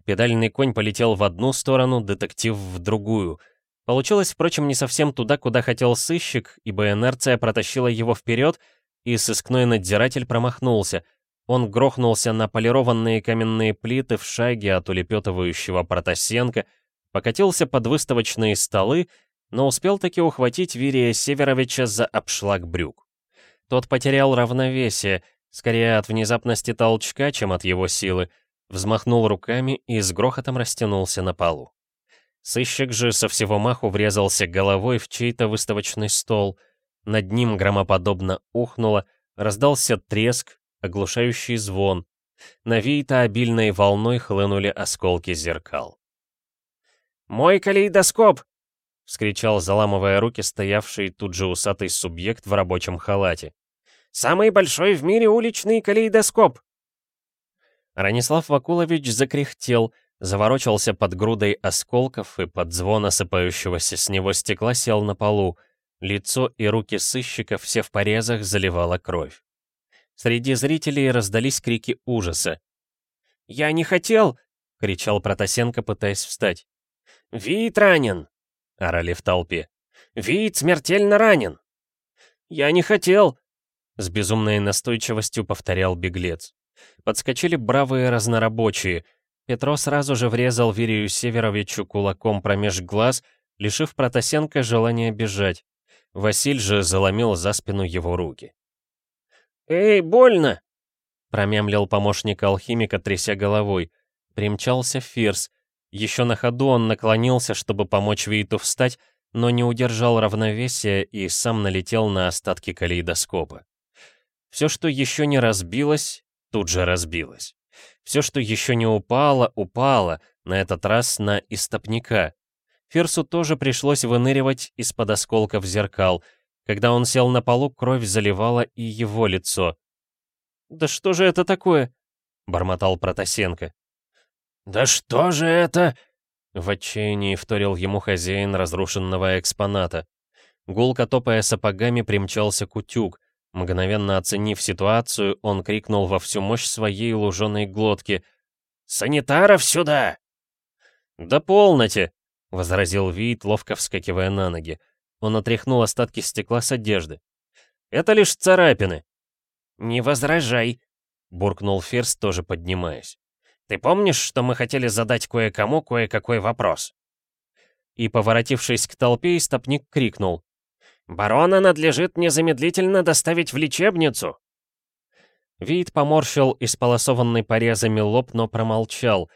Speaker 1: Педальный конь полетел в одну сторону, детектив в другую. Получилось, впрочем, не совсем туда, куда хотел сыщик, ибо инерция протащила его вперед, и сыскной надзиратель промахнулся — он грохнулся на полированные каменные плиты в шаге от улепетывающего Протасенко, покатился под выставочные столы, но успел таки ухватить Вирия Северовича за обшлаг брюк. Тот потерял равновесие, скорее от внезапности толчка, чем от его силы, взмахнул руками и с грохотом растянулся на полу. Сыщик же со всего маху врезался головой в чей-то выставочный стол. Над ним громоподобно ухнуло, раздался треск, оглушающий звон. На Вейта обильной волной хлынули осколки зеркал. «Мой калейдоскоп!» — вскричал, заламывая руки, стоявший тут же усатый субъект в рабочем халате. «Самый большой в мире уличный калейдоскоп!» Ранислав Вакулович закряхтел, заворочался под грудой осколков и под звон осыпающегося с него стекла сел на полу. Лицо и руки сыщика все в порезах заливала кровь. Среди зрителей раздались крики ужаса. «Я не хотел!» — кричал Протасенко, пытаясь встать. «Вид ранен!» — орали в толпе. «Вид смертельно ранен!» «Я не хотел!» — с безумной настойчивостью повторял беглец. Подскочили бравые разнорабочие. Петро сразу же врезал Вирию Северовичу кулаком промеж глаз, лишив Протасенко желания бежать. Василь же заломил за спину его руки. «Эй, больно!» — промямлил помощник алхимика, тряся головой. Примчался Фирс. Еще на ходу он наклонился, чтобы помочь Вейту встать, но не удержал равновесия и сам налетел на остатки калейдоскопа. Все, что еще не разбилось, тут же разбилось. Все, что еще не упало, упало, на этот раз на истопника. Фирсу тоже пришлось выныривать из-под осколков зеркал — когда он сел на полу, кровь заливала и его лицо. «Да что же это такое?» — бормотал Протасенко. «Да что же это?» — в отчаянии вторил ему хозяин разрушенного экспоната. Гулко топая сапогами примчался Кутюк. Мгновенно оценив ситуацию, он крикнул во всю мощь своей луженой глотки. «Санитаров сюда!» «Да полноте!» — возразил Вит, ловко вскакивая на ноги. Он отряхнул остатки стекла с одежды. «Это лишь царапины». «Не возражай», — буркнул Ферс, тоже поднимаясь. «Ты помнишь, что мы хотели задать кое-кому кое-какой вопрос?» И, поворотившись к толпе, истопник крикнул. «Барона надлежит незамедлительно доставить в лечебницу!» Вид поморщил исполосованный порезами лоб, но промолчал.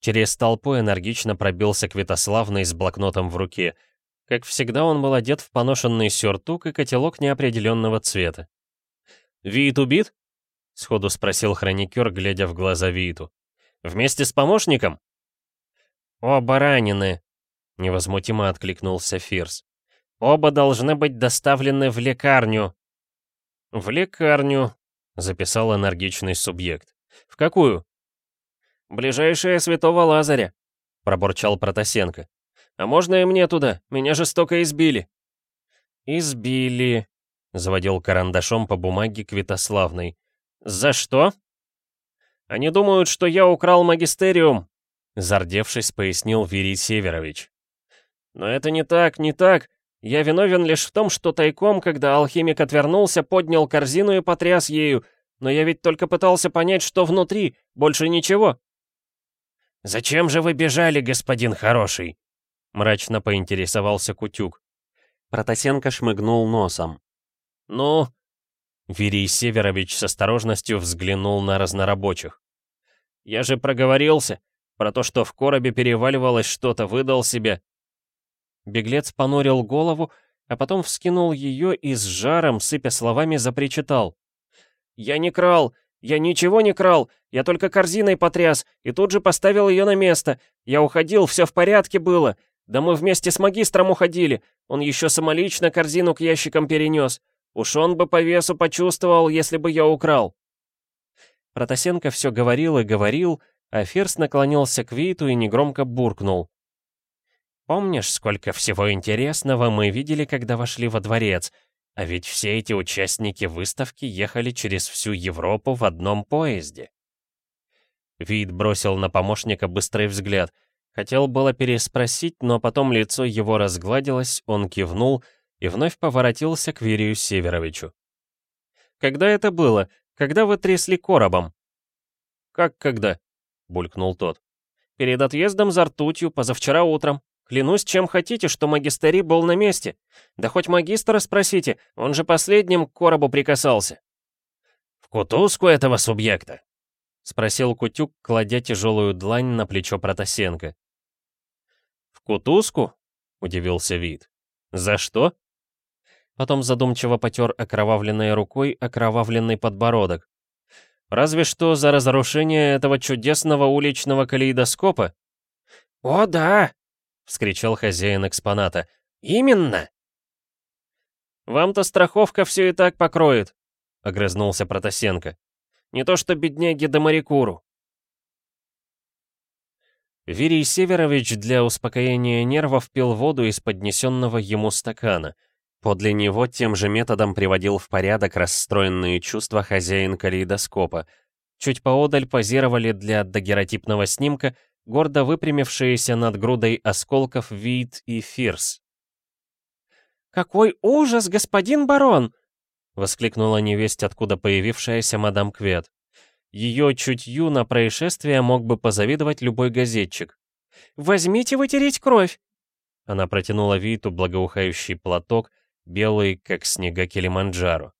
Speaker 1: Через толпу энергично пробился Квитославный с блокнотом в руке — как всегда, он был одет в поношенный сюртук и котелок неопределенного цвета. «Виит убит?» — сходу спросил хроникер, глядя в глаза Вииту. «Вместе с помощником?» «Оба ранены», — невозмутимо откликнулся Фирс. «Оба должны быть доставлены в лекарню». «В лекарню», — записал энергичный субъект. «В какую?» «Ближайшая святого Лазаря», — пробурчал Протасенко. «А можно и мне туда? Меня жестоко избили». «Избили», — заводил карандашом по бумаге Квитославный. «За что?» «Они думают, что я украл магистериум», — Зардевшись, пояснил Вирий Северович.
Speaker 3: «Но это не так, не так. Я виновен лишь в том, что тайком, когда алхимик отвернулся, поднял корзину и потряс ею, но я ведь только пытался понять, что внутри, больше ничего».
Speaker 2: «Зачем же вы бежали, господин хороший?» Мрачно поинтересовался Кутюк.
Speaker 1: Протасенко шмыгнул носом.
Speaker 3: «Ну?»
Speaker 1: Вирий Северович с осторожностью взглянул на разнорабочих.
Speaker 3: «Я же проговорился. Про то, что в коробе переваливалось что-то, выдал себе».
Speaker 1: Беглец понурил голову, а потом вскинул ее и с жаром, сыпя словами, запричитал.
Speaker 3: «Я не крал! Я ничего не крал! Я только корзиной потряс, и тут же поставил ее на место. Я уходил, все в порядке было. Да мы вместе с магистром уходили. Он еще самолично корзину к ящикам перенес. Уж он бы по весу почувствовал, если бы я украл».
Speaker 1: Протасенко все говорил и говорил, а Ферс наклонился к Виту и негромко буркнул. «Помнишь, сколько всего интересного мы видели, когда вошли во дворец? А ведь все эти участники выставки ехали через всю Европу в одном поезде». Вид бросил на помощника быстрый взгляд. Хотел было переспросить, но потом лицо его разгладилось, он кивнул и вновь поворотился к Вирию Северовичу. «Когда это было? Когда вы трясли коробом?»
Speaker 3: «Как когда?» — булькнул тот. «Перед отъездом за ртутью, позавчера утром. Клянусь, чем хотите, что магистери был на месте. Да хоть магистра спросите, он же последним к коробу прикасался».
Speaker 2: «В кутузку этого субъекта?»
Speaker 1: — спросил Кутюк, кладя тяжелую длань на плечо Протасенко.
Speaker 3: «В кутузку?» — удивился вид. «За что?»
Speaker 1: Потом задумчиво потер окровавленной рукой окровавленный подбородок.
Speaker 3: Разве что за разрушение этого чудесного уличного калейдоскопа.
Speaker 2: «О, да!» — вскричал хозяин экспоната. «Именно!»
Speaker 3: «Вам-то страховка все и так покроет», — огрызнулся Протасенко. «Не то что бедняги да морякуру».
Speaker 1: Вирий Северович для успокоения нервов пил воду из поднесенного ему стакана — Подле него тем же методом приводил в порядок расстроенные чувства хозяин калейдоскопа. Чуть поодаль позировали для дагеротипного снимка гордо выпрямившиеся над грудой осколков Вид и Фирс.
Speaker 2: «Какой ужас, господин барон!»
Speaker 1: — воскликнула невесть, откуда появившаяся мадам Квет. Ее чутью на происшествие мог бы позавидовать любой газетчик.
Speaker 2: «Возьмите вытереть кровь!»
Speaker 1: Она протянула Виту благоухающий платок, белый, как снега Килиманджаро.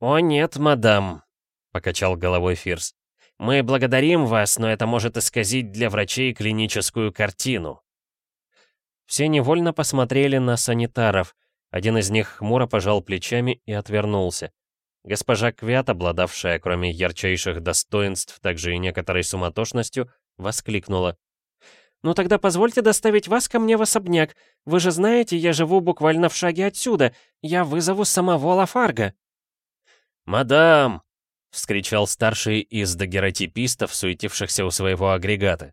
Speaker 2: «О нет, мадам», — покачал головой Фирс. «Мы благодарим вас, но это может исказить для врачей клиническую картину».
Speaker 1: Все невольно посмотрели на санитаров. Один из них хмуро пожал плечами и отвернулся. Госпожа Квят, обладавшая, кроме ярчайших достоинств, также и некоторой суматошностью, воскликнула.
Speaker 2: «Ну тогда позвольте доставить вас ко мне в особняк. Вы же знаете, я живу буквально в шаге отсюда. Я вызову самого Лафарга».
Speaker 3: «Мадам!» — вскричал старший из дагеротипистов, суетившихся у своего агрегата.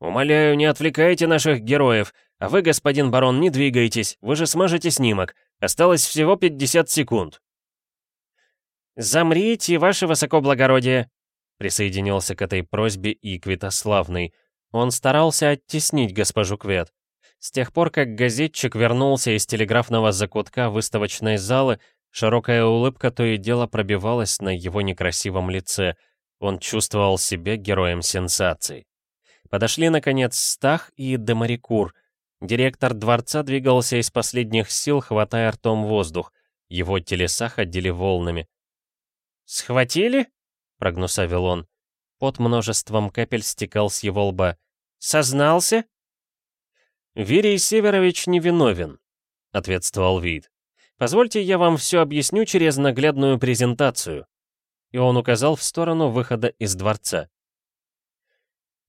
Speaker 3: «Умоляю, не отвлекайте наших героев. А вы, господин барон, не двигайтесь, вы же смажете снимок. Осталось всего 50 секунд».
Speaker 2: «Замрите, ваше высокоблагородие!»
Speaker 1: присоединился к этой просьбе и Квитославный — он старался оттеснить госпожу Квет. С тех пор, как газетчик вернулся из телеграфного закутка выставочной залы, широкая улыбка то и дело пробивалась на его некрасивом лице. Он чувствовал себя героем сенсаций. Подошли, наконец, Стах и Демарикур. Директор дворца двигался из последних сил, хватая ртом воздух. Его телеса ходили волнами.
Speaker 2: «Схватили?» — прогнусавил он.
Speaker 1: Под множеством капель стекал с его лба.
Speaker 2: Сознался?»
Speaker 1: «Вирий Северович невиновен», — ответствовал Вид. «Позвольте я вам все объясню через наглядную презентацию». И он указал в сторону выхода из дворца.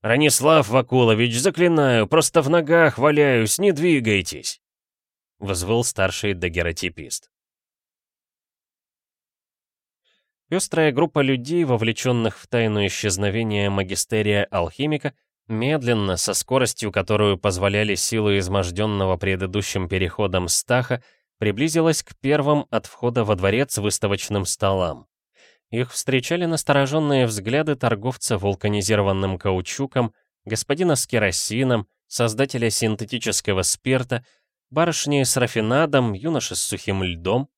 Speaker 3: «Ранислав Вакулович, заклинаю, просто в ногах валяюсь, не двигайтесь!» — взвыл старший дагеротипист.
Speaker 1: Пестрая группа людей, вовлеченных в тайну исчезновения магистерия алхимика, Медленно, со скоростью, которую позволяли силы изможденного предыдущим переходом Стаха, приблизилась к первым от входа во дворец выставочным столам. Их встречали настороженные взгляды торговца вулканизированным каучуком, господина с керосином, создателя синтетического спирта, барышни с рафинадом, юноши с сухим льдом.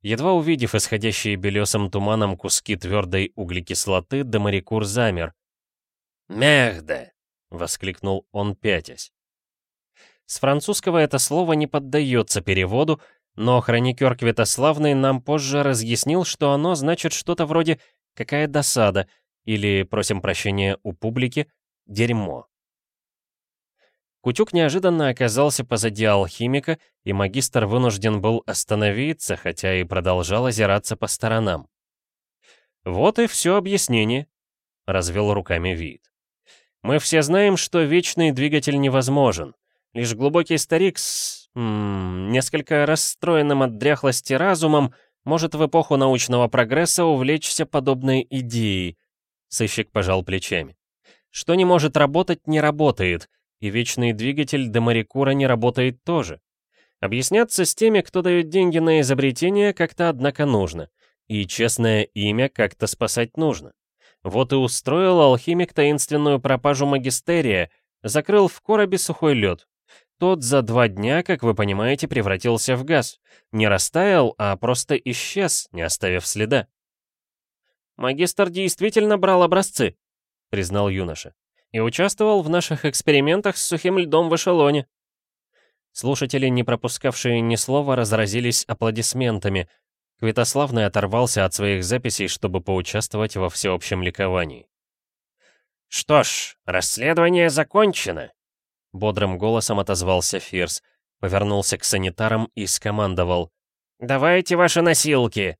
Speaker 1: Едва увидев исходящие белесым туманом куски твердой углекислоты, Домарикур замер.
Speaker 2: «Мерда!»
Speaker 1: — воскликнул он, пятясь. С французского это слово не поддается переводу, но хроникер Квитославный нам позже разъяснил, что оно значит что-то вроде «какая досада» или, просим прощения у публики, «дерьмо». Кутюк неожиданно оказался позади алхимика, и магистр вынужден был остановиться, хотя и продолжал озираться по сторонам. «Вот и все объяснение», — развел руками вид. «Мы все знаем, что вечный двигатель невозможен. Лишь глубокий старик с... М -м, несколько расстроенным от дряхлости разумом может в эпоху научного прогресса увлечься подобной идеей». Сыщик пожал плечами. «Что не может работать, не работает, и вечный двигатель Демарикура не работает тоже. Объясняться с теми, кто дает деньги на изобретение, как-то однако нужно. И честное имя как-то спасать нужно. Вот и устроил алхимик таинственную пропажу магистерия, закрыл в коробе сухой лед. Тот за два дня, как вы понимаете, превратился в газ. Не растаял, а просто исчез, не оставив следа. «Магистр действительно брал образцы», — признал юноша и участвовал в наших экспериментах с сухим льдом в эшелоне». Слушатели, не пропускавшие ни слова, разразились аплодисментами. Квитославный оторвался от своих записей, чтобы поучаствовать во всеобщем ликовании.
Speaker 2: «Что ж, расследование закончено», — бодрым голосом отозвался Фирс, повернулся к санитарам и скомандовал. «Давайте ваши носилки!»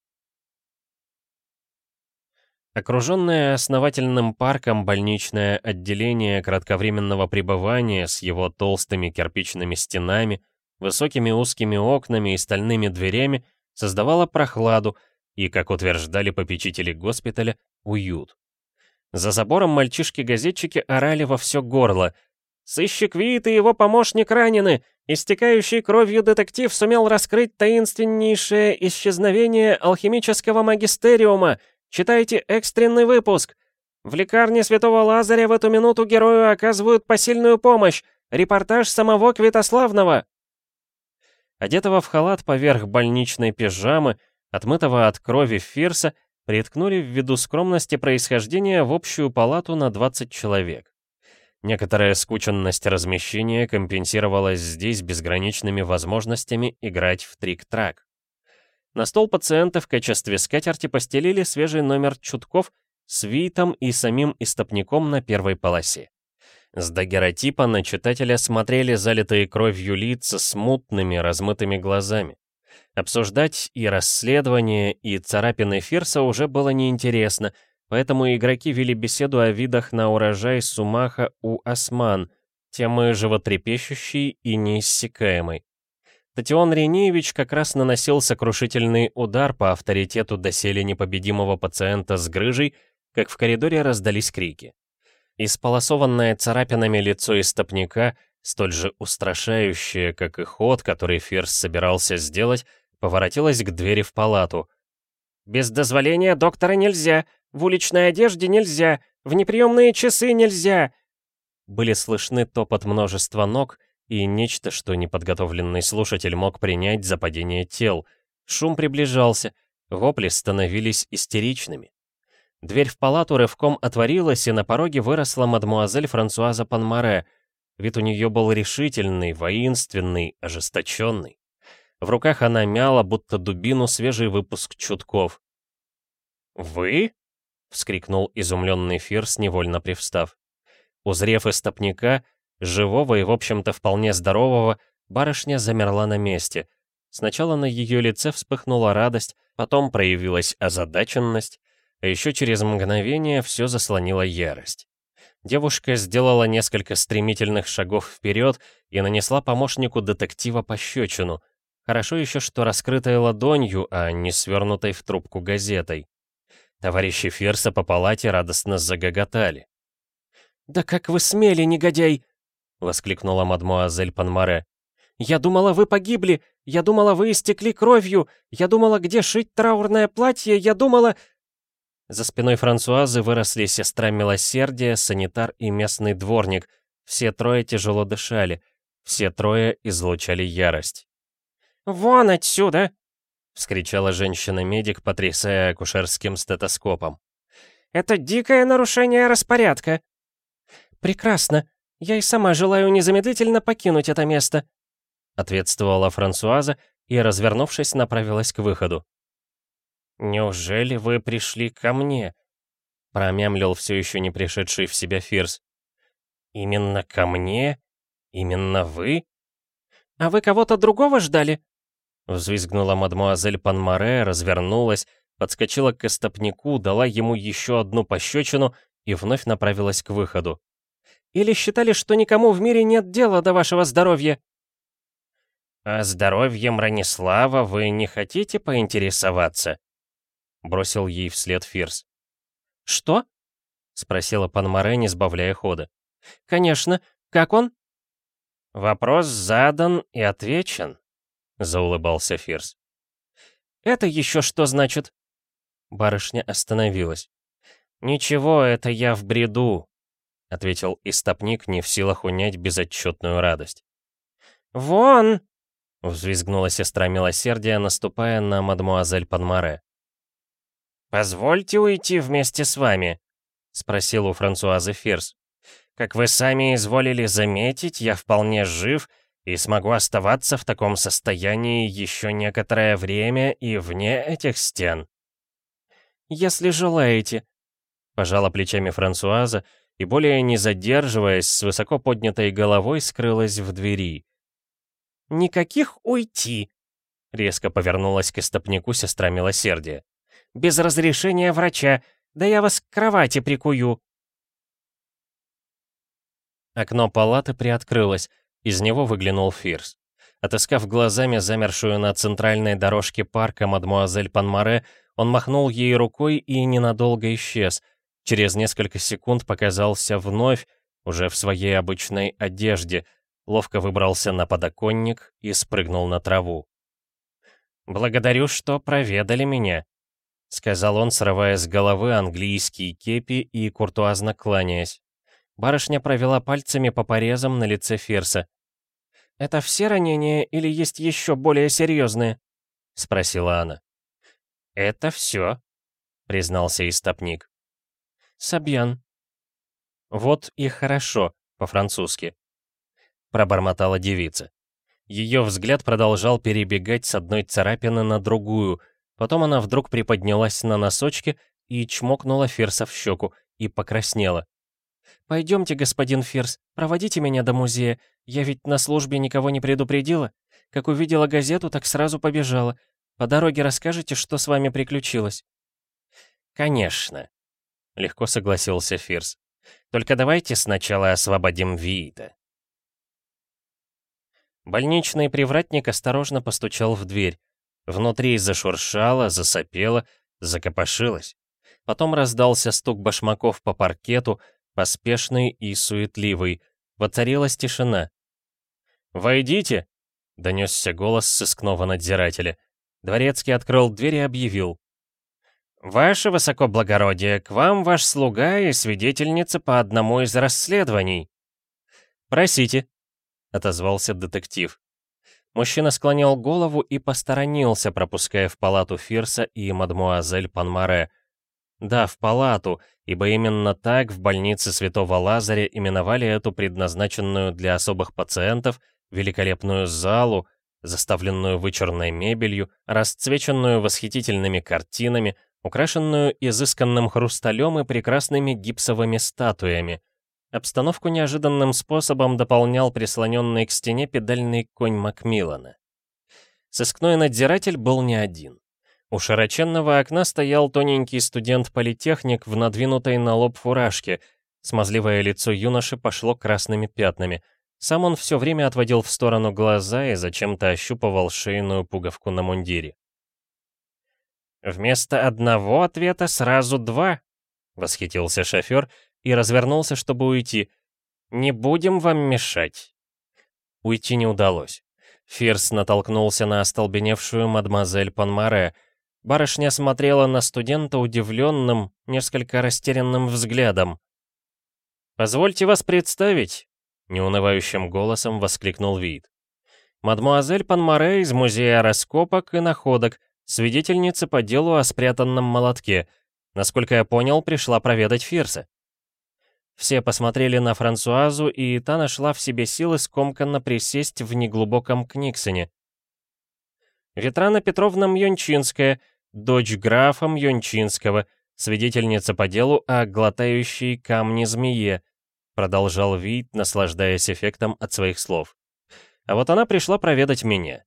Speaker 1: Окруженное основательным парком больничное отделение кратковременного пребывания с его толстыми кирпичными стенами, высокими узкими окнами и стальными дверями создавало прохладу и, как утверждали попечители госпиталя, уют. За забором мальчишки-газетчики орали во все горло. «Сыщик Вит и его помощник ранены! Истекающий кровью детектив сумел раскрыть таинственнейшее исчезновение алхимического магистериума!» Читайте экстренный выпуск. В лекарне Святого Лазаря в эту минуту герою оказывают посильную помощь. Репортаж самого Квитославного. Одетого в халат поверх больничной пижамы, отмытого от крови Фирса, приткнули ввиду скромности происхождения в общую палату на 20 человек. Некоторая скученность размещения компенсировалась здесь безграничными возможностями играть в трик-трак. На стол пациента в качестве скатерти постелили свежий номер чутков с Витом и самим истопником на первой полосе. С дагеротипа на читателя смотрели залитые кровью лица с мутными, размытыми глазами. Обсуждать и расследование, и царапины Фирса уже было неинтересно, поэтому игроки вели беседу о видах на урожай Сумаха у Осман, темы животрепещущей и неиссякаемой. Татион Ренеевич как раз наносил сокрушительный удар по авторитету доселе непобедимого пациента с грыжей, как в коридоре раздались крики. Исполосованное царапинами лицо истопника, столь же устрашающее, как и ход, который Ферс собирался сделать, поворотилось к двери в палату. «Без дозволения доктора нельзя! В уличной одежде нельзя! В неприемные часы нельзя!» Были слышны топот множества ног, и нечто, что неподготовленный слушатель мог принять за падение тел. Шум приближался, вопли становились истеричными. Дверь в палату рывком отворилась, и на пороге выросла мадмуазель Франсуаза Панмаре. Вид у нее был решительный, воинственный, ожесточенный. В руках она мяла, будто дубину, свежий выпуск чутков. «Вы?» — вскрикнул изумленный Фирс, невольно привстав. Узрев истопника, Живого и, в общем-то, вполне здорового, барышня замерла на месте. Сначала на ее лице вспыхнула радость, потом проявилась озадаченность, а еще через мгновение все заслонила ярость. Девушка сделала несколько стремительных шагов вперед и нанесла помощнику детектива пощечину. Хорошо еще, что раскрытой ладонью, а не свернутой в трубку газетой. Товарищи Ферса по палате радостно загоготали. «Да как вы смели, негодяй!» — воскликнула мадмуазель Панмаре. «Я думала, вы погибли! Я думала, вы истекли кровью! Я думала, где шить траурное платье! Я думала...» За спиной Франсуазы выросли сестра милосердия, санитар и местный дворник. Все трое тяжело дышали. Все трое излучали ярость.
Speaker 3: «Вон отсюда!»
Speaker 1: — вскричала женщина-медик, потрясая акушерским стетоскопом.
Speaker 3: «Это дикое нарушение распорядка!»
Speaker 2: «Прекрасно! Я и сама желаю незамедлительно покинуть это место!» — ответствовала Франсуаза и, развернувшись, направилась к выходу.
Speaker 1: «Неужели вы пришли ко мне?» — промямлил все еще не пришедший в себя Фирс. «Именно ко мне? Именно вы?»
Speaker 2: «А вы кого-то другого ждали?»
Speaker 1: Взвизгнула мадмуазель Панмаре, развернулась, подскочила к истопнику, дала ему еще одну пощечину и вновь направилась к выходу.
Speaker 2: «Или считали, что никому в мире нет дела до вашего здоровья?»
Speaker 1: «А здоровьем Ранислава вы не хотите поинтересоваться?» Бросил ей вслед Фирс.
Speaker 2: «Что?» — спросила Панмаре, не сбавляя хода. «Конечно. Как он?»
Speaker 1: «Вопрос задан и отвечен», — заулыбался Фирс.
Speaker 2: «Это еще что значит?»
Speaker 1: Барышня остановилась. «Ничего, это я в бреду», — ответил истопник, не в силах унять безотчетную радость.
Speaker 3: «Вон!»
Speaker 1: — взвизгнула сестра милосердия, наступая на мадмуазель Панмаре. «Позвольте уйти вместе с вами?» — спросил у Франсуазы Фирс. «Как вы сами изволили заметить, я вполне жив и смогу оставаться в таком состоянии еще некоторое время и вне этих стен».
Speaker 2: «Если желаете», — пожала плечами Франсуаза и, более не задерживаясь, с высоко поднятой головой скрылась в двери.
Speaker 3: «Никаких уйти!»
Speaker 1: — резко повернулась к истопнику сестра милосердия
Speaker 3: без разрешения врача. Да я вас к кровати прикую».
Speaker 1: Окно палаты приоткрылось, из него выглянул Фирс. Отыскав глазами замершую на центральной дорожке парка мадмуазель Панмаре, он махнул ей рукой и ненадолго исчез. Через несколько секунд показался вновь, уже в своей обычной одежде, ловко выбрался на подоконник и спрыгнул на траву. «Благодарю, что проведали меня», — сказал он, срывая с головы английские кепи и куртуазно кланяясь. Барышня провела пальцами по порезам на лице Фирса.
Speaker 2: «Это все ранения или есть еще более серьезные?» — спросила она.
Speaker 1: «Это все», — признался истопник.
Speaker 2: «Сабьян».
Speaker 1: «Вот и хорошо, по-французски», — пробормотала девица. Ее взгляд продолжал перебегать с одной царапины на другую — Потом она вдруг приподнялась на носочки и чмокнула Фирса в щеку и покраснела.
Speaker 2: «Пойдемте, господин Фирс, проводите меня до музея. Я ведь на службе никого не предупредила. Как увидела газету, так сразу побежала. По дороге расскажете, что с вами приключилось?»
Speaker 1: «Конечно», — легко согласился Фирс. «Только давайте сначала освободим Виита». Больничный привратник осторожно постучал в дверь. Внутри зашуршало, засопело, закопошилось. Потом раздался стук башмаков по паркету, поспешный и суетливый. Воцарилась тишина. «Войдите!» — донесся голос сыскного надзирателя. Дворецкий открыл дверь и объявил. «Ваше высокоблагородие, к вам ваш слуга и свидетельница по одному из расследований». «Просите», — отозвался детектив. Мужчина склонил голову и посторонился, пропуская в палату Фирса и мадмуазель Панмаре. Да, в палату, ибо именно так в больнице Святого Лазаря именовали эту предназначенную для особых пациентов великолепную залу, заставленную вычурной мебелью, расцвеченную восхитительными картинами, украшенную изысканным хрусталем и прекрасными гипсовыми статуями — Обстановку неожиданным способом дополнял прислоненный к стене педальный конь Макмиллана. Сыскной надзиратель был не один. У широченного окна стоял тоненький студент-политехник в надвинутой на лоб фуражке. Смазливое лицо юноши пошло красными пятнами. Сам он все время отводил в сторону глаза и зачем-то ощупывал шейную пуговку на мундире. «Вместо одного ответа сразу два», — восхитился шофер и развернулся, чтобы уйти. «Не будем вам мешать». Уйти не удалось. Фирс натолкнулся на остолбеневшую мадемуазель Панмаре. Барышня смотрела на студента удивленным, несколько растерянным взглядом. «Позвольте вас представить», — неунывающим голосом воскликнул Вид. «Мадмуазель Панмаре из Музея раскопок и находок, свидетельница по делу о спрятанном молотке. Насколько я понял, пришла проведать Фирса». Все посмотрели на Франсуазу, и та нашла в себе силы скомканно присесть в неглубоком Книксоне. Ветрана Петровна Мьончинская, дочь графа Мьончинского, свидетельница по делу о глотающей камни змее, продолжал Вит, наслаждаясь эффектом от своих слов. А вот она пришла проведать меня.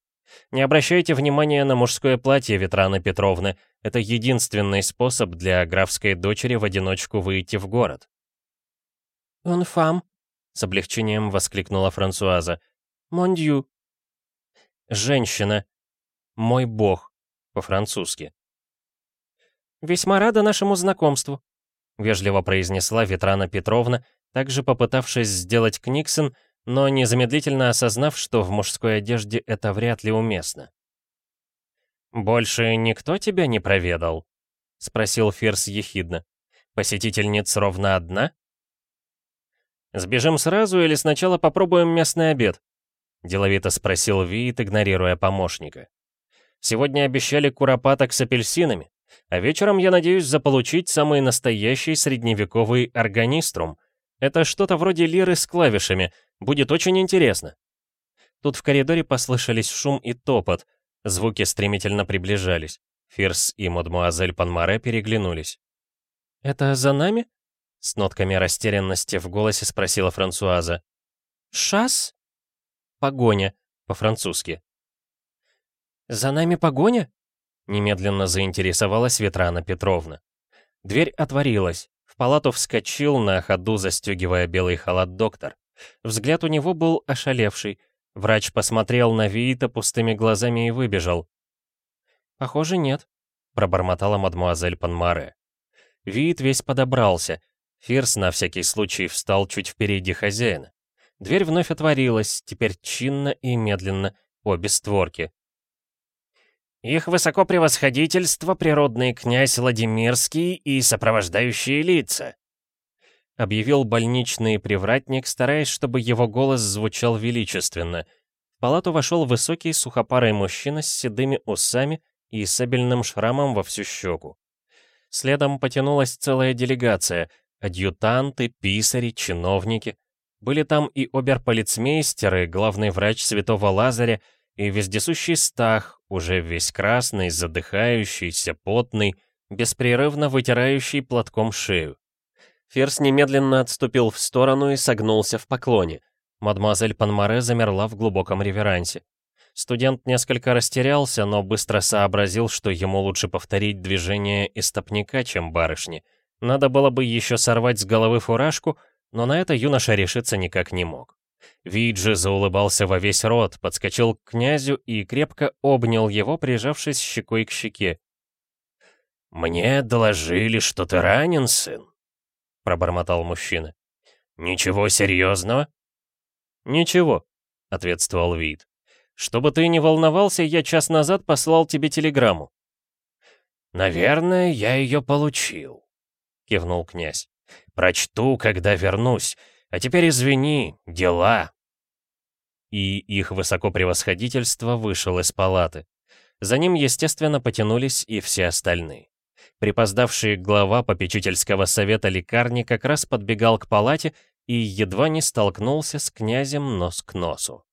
Speaker 1: Не обращайте внимания на мужское платье Ветраны Петровны, это единственный способ для графской дочери в одиночку выйти в город.
Speaker 2: «Он фам», —
Speaker 1: с облегчением воскликнула Франсуаза.
Speaker 2: «Мондью».
Speaker 1: «Женщина. Мой бог», по-французски.
Speaker 2: «Весьма рада нашему знакомству», — вежливо
Speaker 1: произнесла Ветрана Петровна, также попытавшись сделать Книксон, но незамедлительно осознав, что в мужской одежде это вряд ли уместно. «Больше никто тебя не проведал?» — спросил Фирс ехидно. «Посетительниц ровно одна?» «Сбежим сразу или сначала попробуем местный обед?» — деловито спросил Виит, игнорируя помощника. «Сегодня обещали куропаток с апельсинами, а вечером я надеюсь заполучить самый настоящий средневековый органиструм. Это что-то вроде лиры с клавишами, будет очень интересно». Тут в коридоре послышались шум и топот, звуки стремительно приближались. Фирс и мадмуазель Панмаре переглянулись.
Speaker 2: «Это за нами?»
Speaker 1: С нотками растерянности в голосе спросила Франсуаза.
Speaker 2: «Шас?»
Speaker 1: «Погоня», по-французски.
Speaker 2: «За нами погоня?»
Speaker 1: Немедленно заинтересовалась Ветрана Петровна. Дверь отворилась. В палату вскочил, на ходу застегивая белый халат доктор. Взгляд у него был ошалевший. Врач посмотрел на Виита пустыми глазами и выбежал.
Speaker 2: «Похоже, нет», —
Speaker 1: пробормотала мадмуазель Панмаре. Виит весь подобрался. Фирс на всякий случай встал чуть впереди хозяина. Дверь вновь отворилась, теперь чинно и медленно, обе створки.
Speaker 3: «Их высокопревосходительство, природный князь Владимирский и сопровождающие лица»,
Speaker 1: объявил больничный привратник, стараясь, чтобы его голос звучал величественно. В палату вошел высокий сухопарый мужчина с седыми усами и сабельным шрамом во всю щеку. Следом потянулась целая делегация, Адъютанты, писари, чиновники. Были там и оберполицмейстеры, главный врач Святого Лазаря, и вездесущий Стах, уже весь красный, задыхающийся, потный, беспрерывно вытирающий платком шею. Ферс немедленно отступил в сторону и согнулся в поклоне. Мадемуазель Панмаре замерла в глубоком реверансе. Студент несколько растерялся, но быстро сообразил, что ему лучше повторить движение истопника, чем барышни — надо было бы еще сорвать с головы фуражку, но на это юноша решиться никак не мог. Виджи заулыбался во весь рот, подскочил к князю и крепко обнял его, прижавшись щекой к щеке.
Speaker 3: «Мне доложили, что ты ранен, сын», — пробормотал мужчина. «Ничего серьезного?»
Speaker 1: «Ничего», — ответствовал Вид. «Чтобы ты не волновался, я час назад послал тебе телеграмму».
Speaker 3: «Наверное, я ее получил», кивнул князь. «Прочту, когда вернусь. А теперь извини, дела».
Speaker 1: И их высокопревосходительство вышел из палаты. За ним, естественно, потянулись и все остальные. Припоздавший глава попечительского совета лекарни как раз подбегал к палате и едва не столкнулся с князем нос к носу.